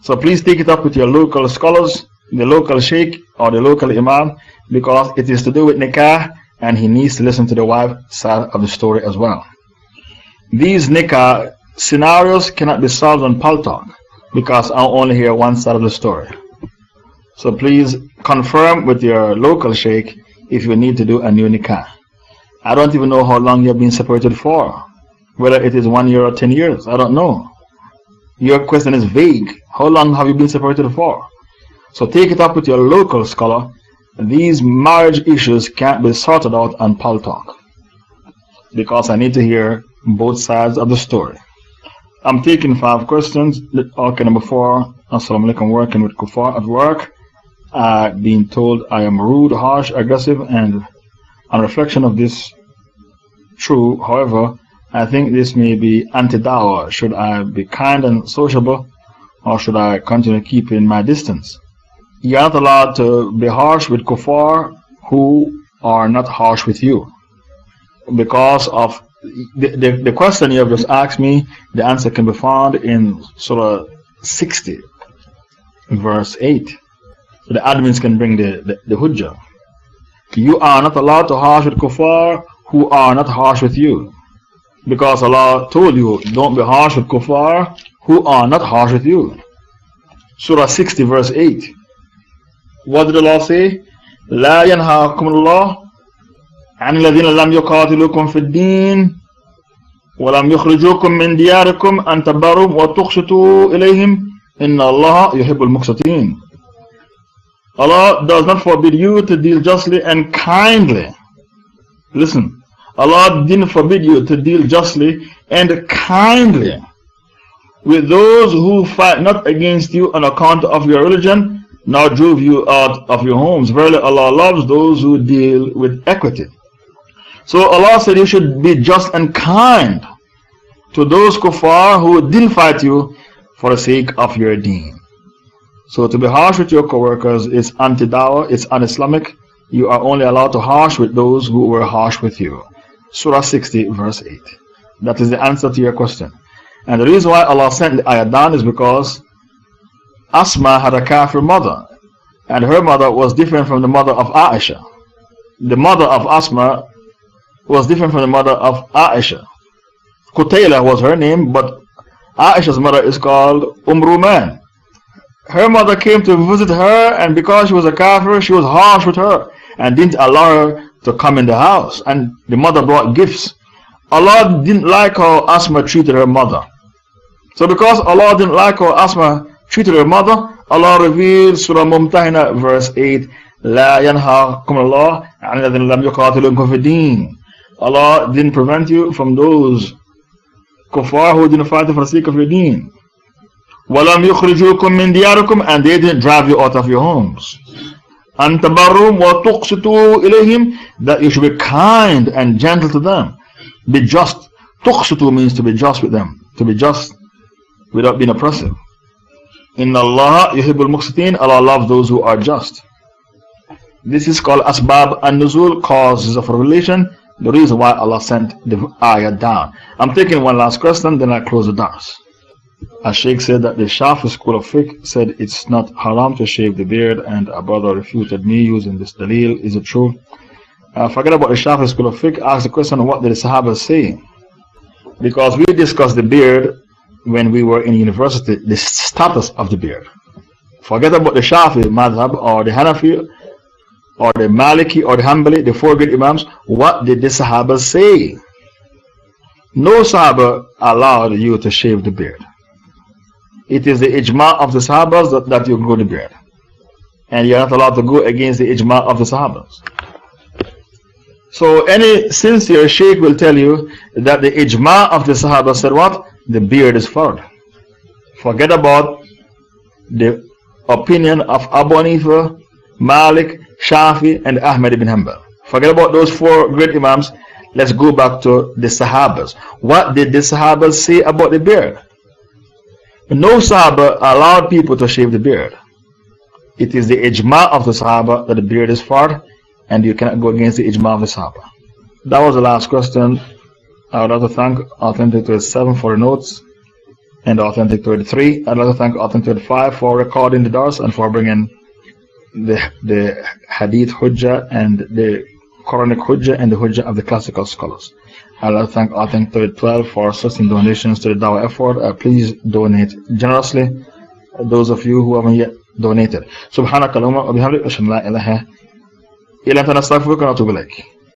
So please take it up with your local scholars, the local sheikh or the local imam, because it is to do with nikah and he needs to listen to the wife's side of the story as well. These nikah scenarios cannot be solved on Paltalk because I'll only hear one side of the story. So please confirm with your local sheikh if you need to do a new nikah. I don't even know how long you've been separated for. Whether it is one year or ten years, I don't know. Your question is vague. How long have you been separated for? So take it up with your local scholar. These marriage issues can't be sorted out on Paltalk because I need to hear both sides of the story. I'm taking five questions. Okay, number four. Assalamu alaikum. Working with kuffar at work. Being told I am rude, harsh, aggressive, and on reflection of this, true. However, I think this may be anti-dawah. Should I be kind and sociable, or should I continue keeping my distance? You're not allowed to be harsh with kuffar who are not harsh with you because of the, the, the question you have just asked me, the answer can be found in Surah 60, verse 8. So the admins can bring the, the, the hujjah. You are not allowed to harsh with kuffar who are not harsh with you. Because Allah told you, don't be harsh with kuffar who are not harsh with you. Surah 60, verse 8. What did Allah say? لا ينهاكم الله عن الذين لم يقاتلوكم في الدين ولم يخرجوكم من دياركم أن تبروا وتقسطوا إليهم إن الله يحب المقسطين Allah does not forbid you to deal justly and kindly. Listen, Allah didn't forbid you to deal justly and kindly with those who fight not against you on account of your religion, nor drove you out of your homes. Verily, Allah loves those who deal with equity. So Allah said you should be just and kind to those kuffar who didn't fight you for the sake of your deen. So to be harsh with your co-workers is anti-dawah, it's un-Islamic. You are only allowed to harsh with those who were harsh with you. Surah 60 verse 8. That is the answer to your question. And the reason why Allah sent the ayat down is because Asma had a kafir mother, and her mother was different from the mother of Aisha. The mother of Asma was different from the mother of Aisha. Qutayla was her name, but Aisha's mother is called Umruman. Her mother came to visit her, and because she was a kafir, she was harsh with her and didn't allow her to come in the house. And the mother brought gifts. Allah didn't like how Asma treated her mother. So, because Allah didn't like how Asma treated her mother, Allah revealed Surah Mumtahina, verse 8 لا ينهاكم الله عن الذين لم يقاتلوكم في الدين Allah didn't prevent you from those kuffar who didn't fight for the sake of your deen. وَلَمْ يُخْرِجُوكُم مِّن دِيَارِكُمْ And they didn't drive you out of your homes. أَن تَبَرُّمْ وَتُقْسِطُوا إِلَيْهِمْ That you should be kind and gentle to them. Be just. تُقْسِطُوا means to be just with them. To be just without being oppressive. Inna Allah yuhibbul muqsitin, Allah loves those who are just. This is called asbab an-nuzul, causes of revelation, the reason why Allah sent the ayah down. I'm taking one last question, then I close the dars. A sheikh said that the Shafi school of fiqh said it's not haram to shave the beard, and a brother refuted me using this dalil. Is it true? Uh, forget about the Shafi school of fiqh. Ask the question what did the Sahaba say? Because we discussed the beard when we were in university, the status of the beard. Forget about the Shafi madhab or the Hanafi or the Maliki or the Hanbali, the four great Imams, what did the Sahaba say? No Sahaba allowed you to shave the beard. It is the ijma of the Sahabas that, that you grow the beard. And you're not allowed to go against the ijma of the Sahabas. So any sincere sheikh will tell you that the ijma of the Sahaba said what? The beard is fard. Forget about the opinion of Abu Hanifa, Malik, Shafi, and Ahmed ibn Hanbal. Forget about those four great Imams. Let's go back to the Sahabas. What did the Sahabas say about the beard? No Sahaba allowed people to shave the beard. It is the ijma of the Sahaba that the beard is fard, and you cannot go against the ijma of the Sahaba. That was the last question. I would like to thank Authentic 27 for the notes and Authentic 33. I'd like to thank Authentic 25 for recording the dars and for bringing the, the Hadith Hujjah and the Quranic Hujjah and the Hujjah of the classical scholars. I'd like to thank Authentic 12 for assisting donations to the Dawah effort. Uh, please donate generously. Those of you who haven't yet donated. سبحانك اللهم وبحمدك أشهد أن لا إله إلا أنت نستغفرك ونتوب إليك.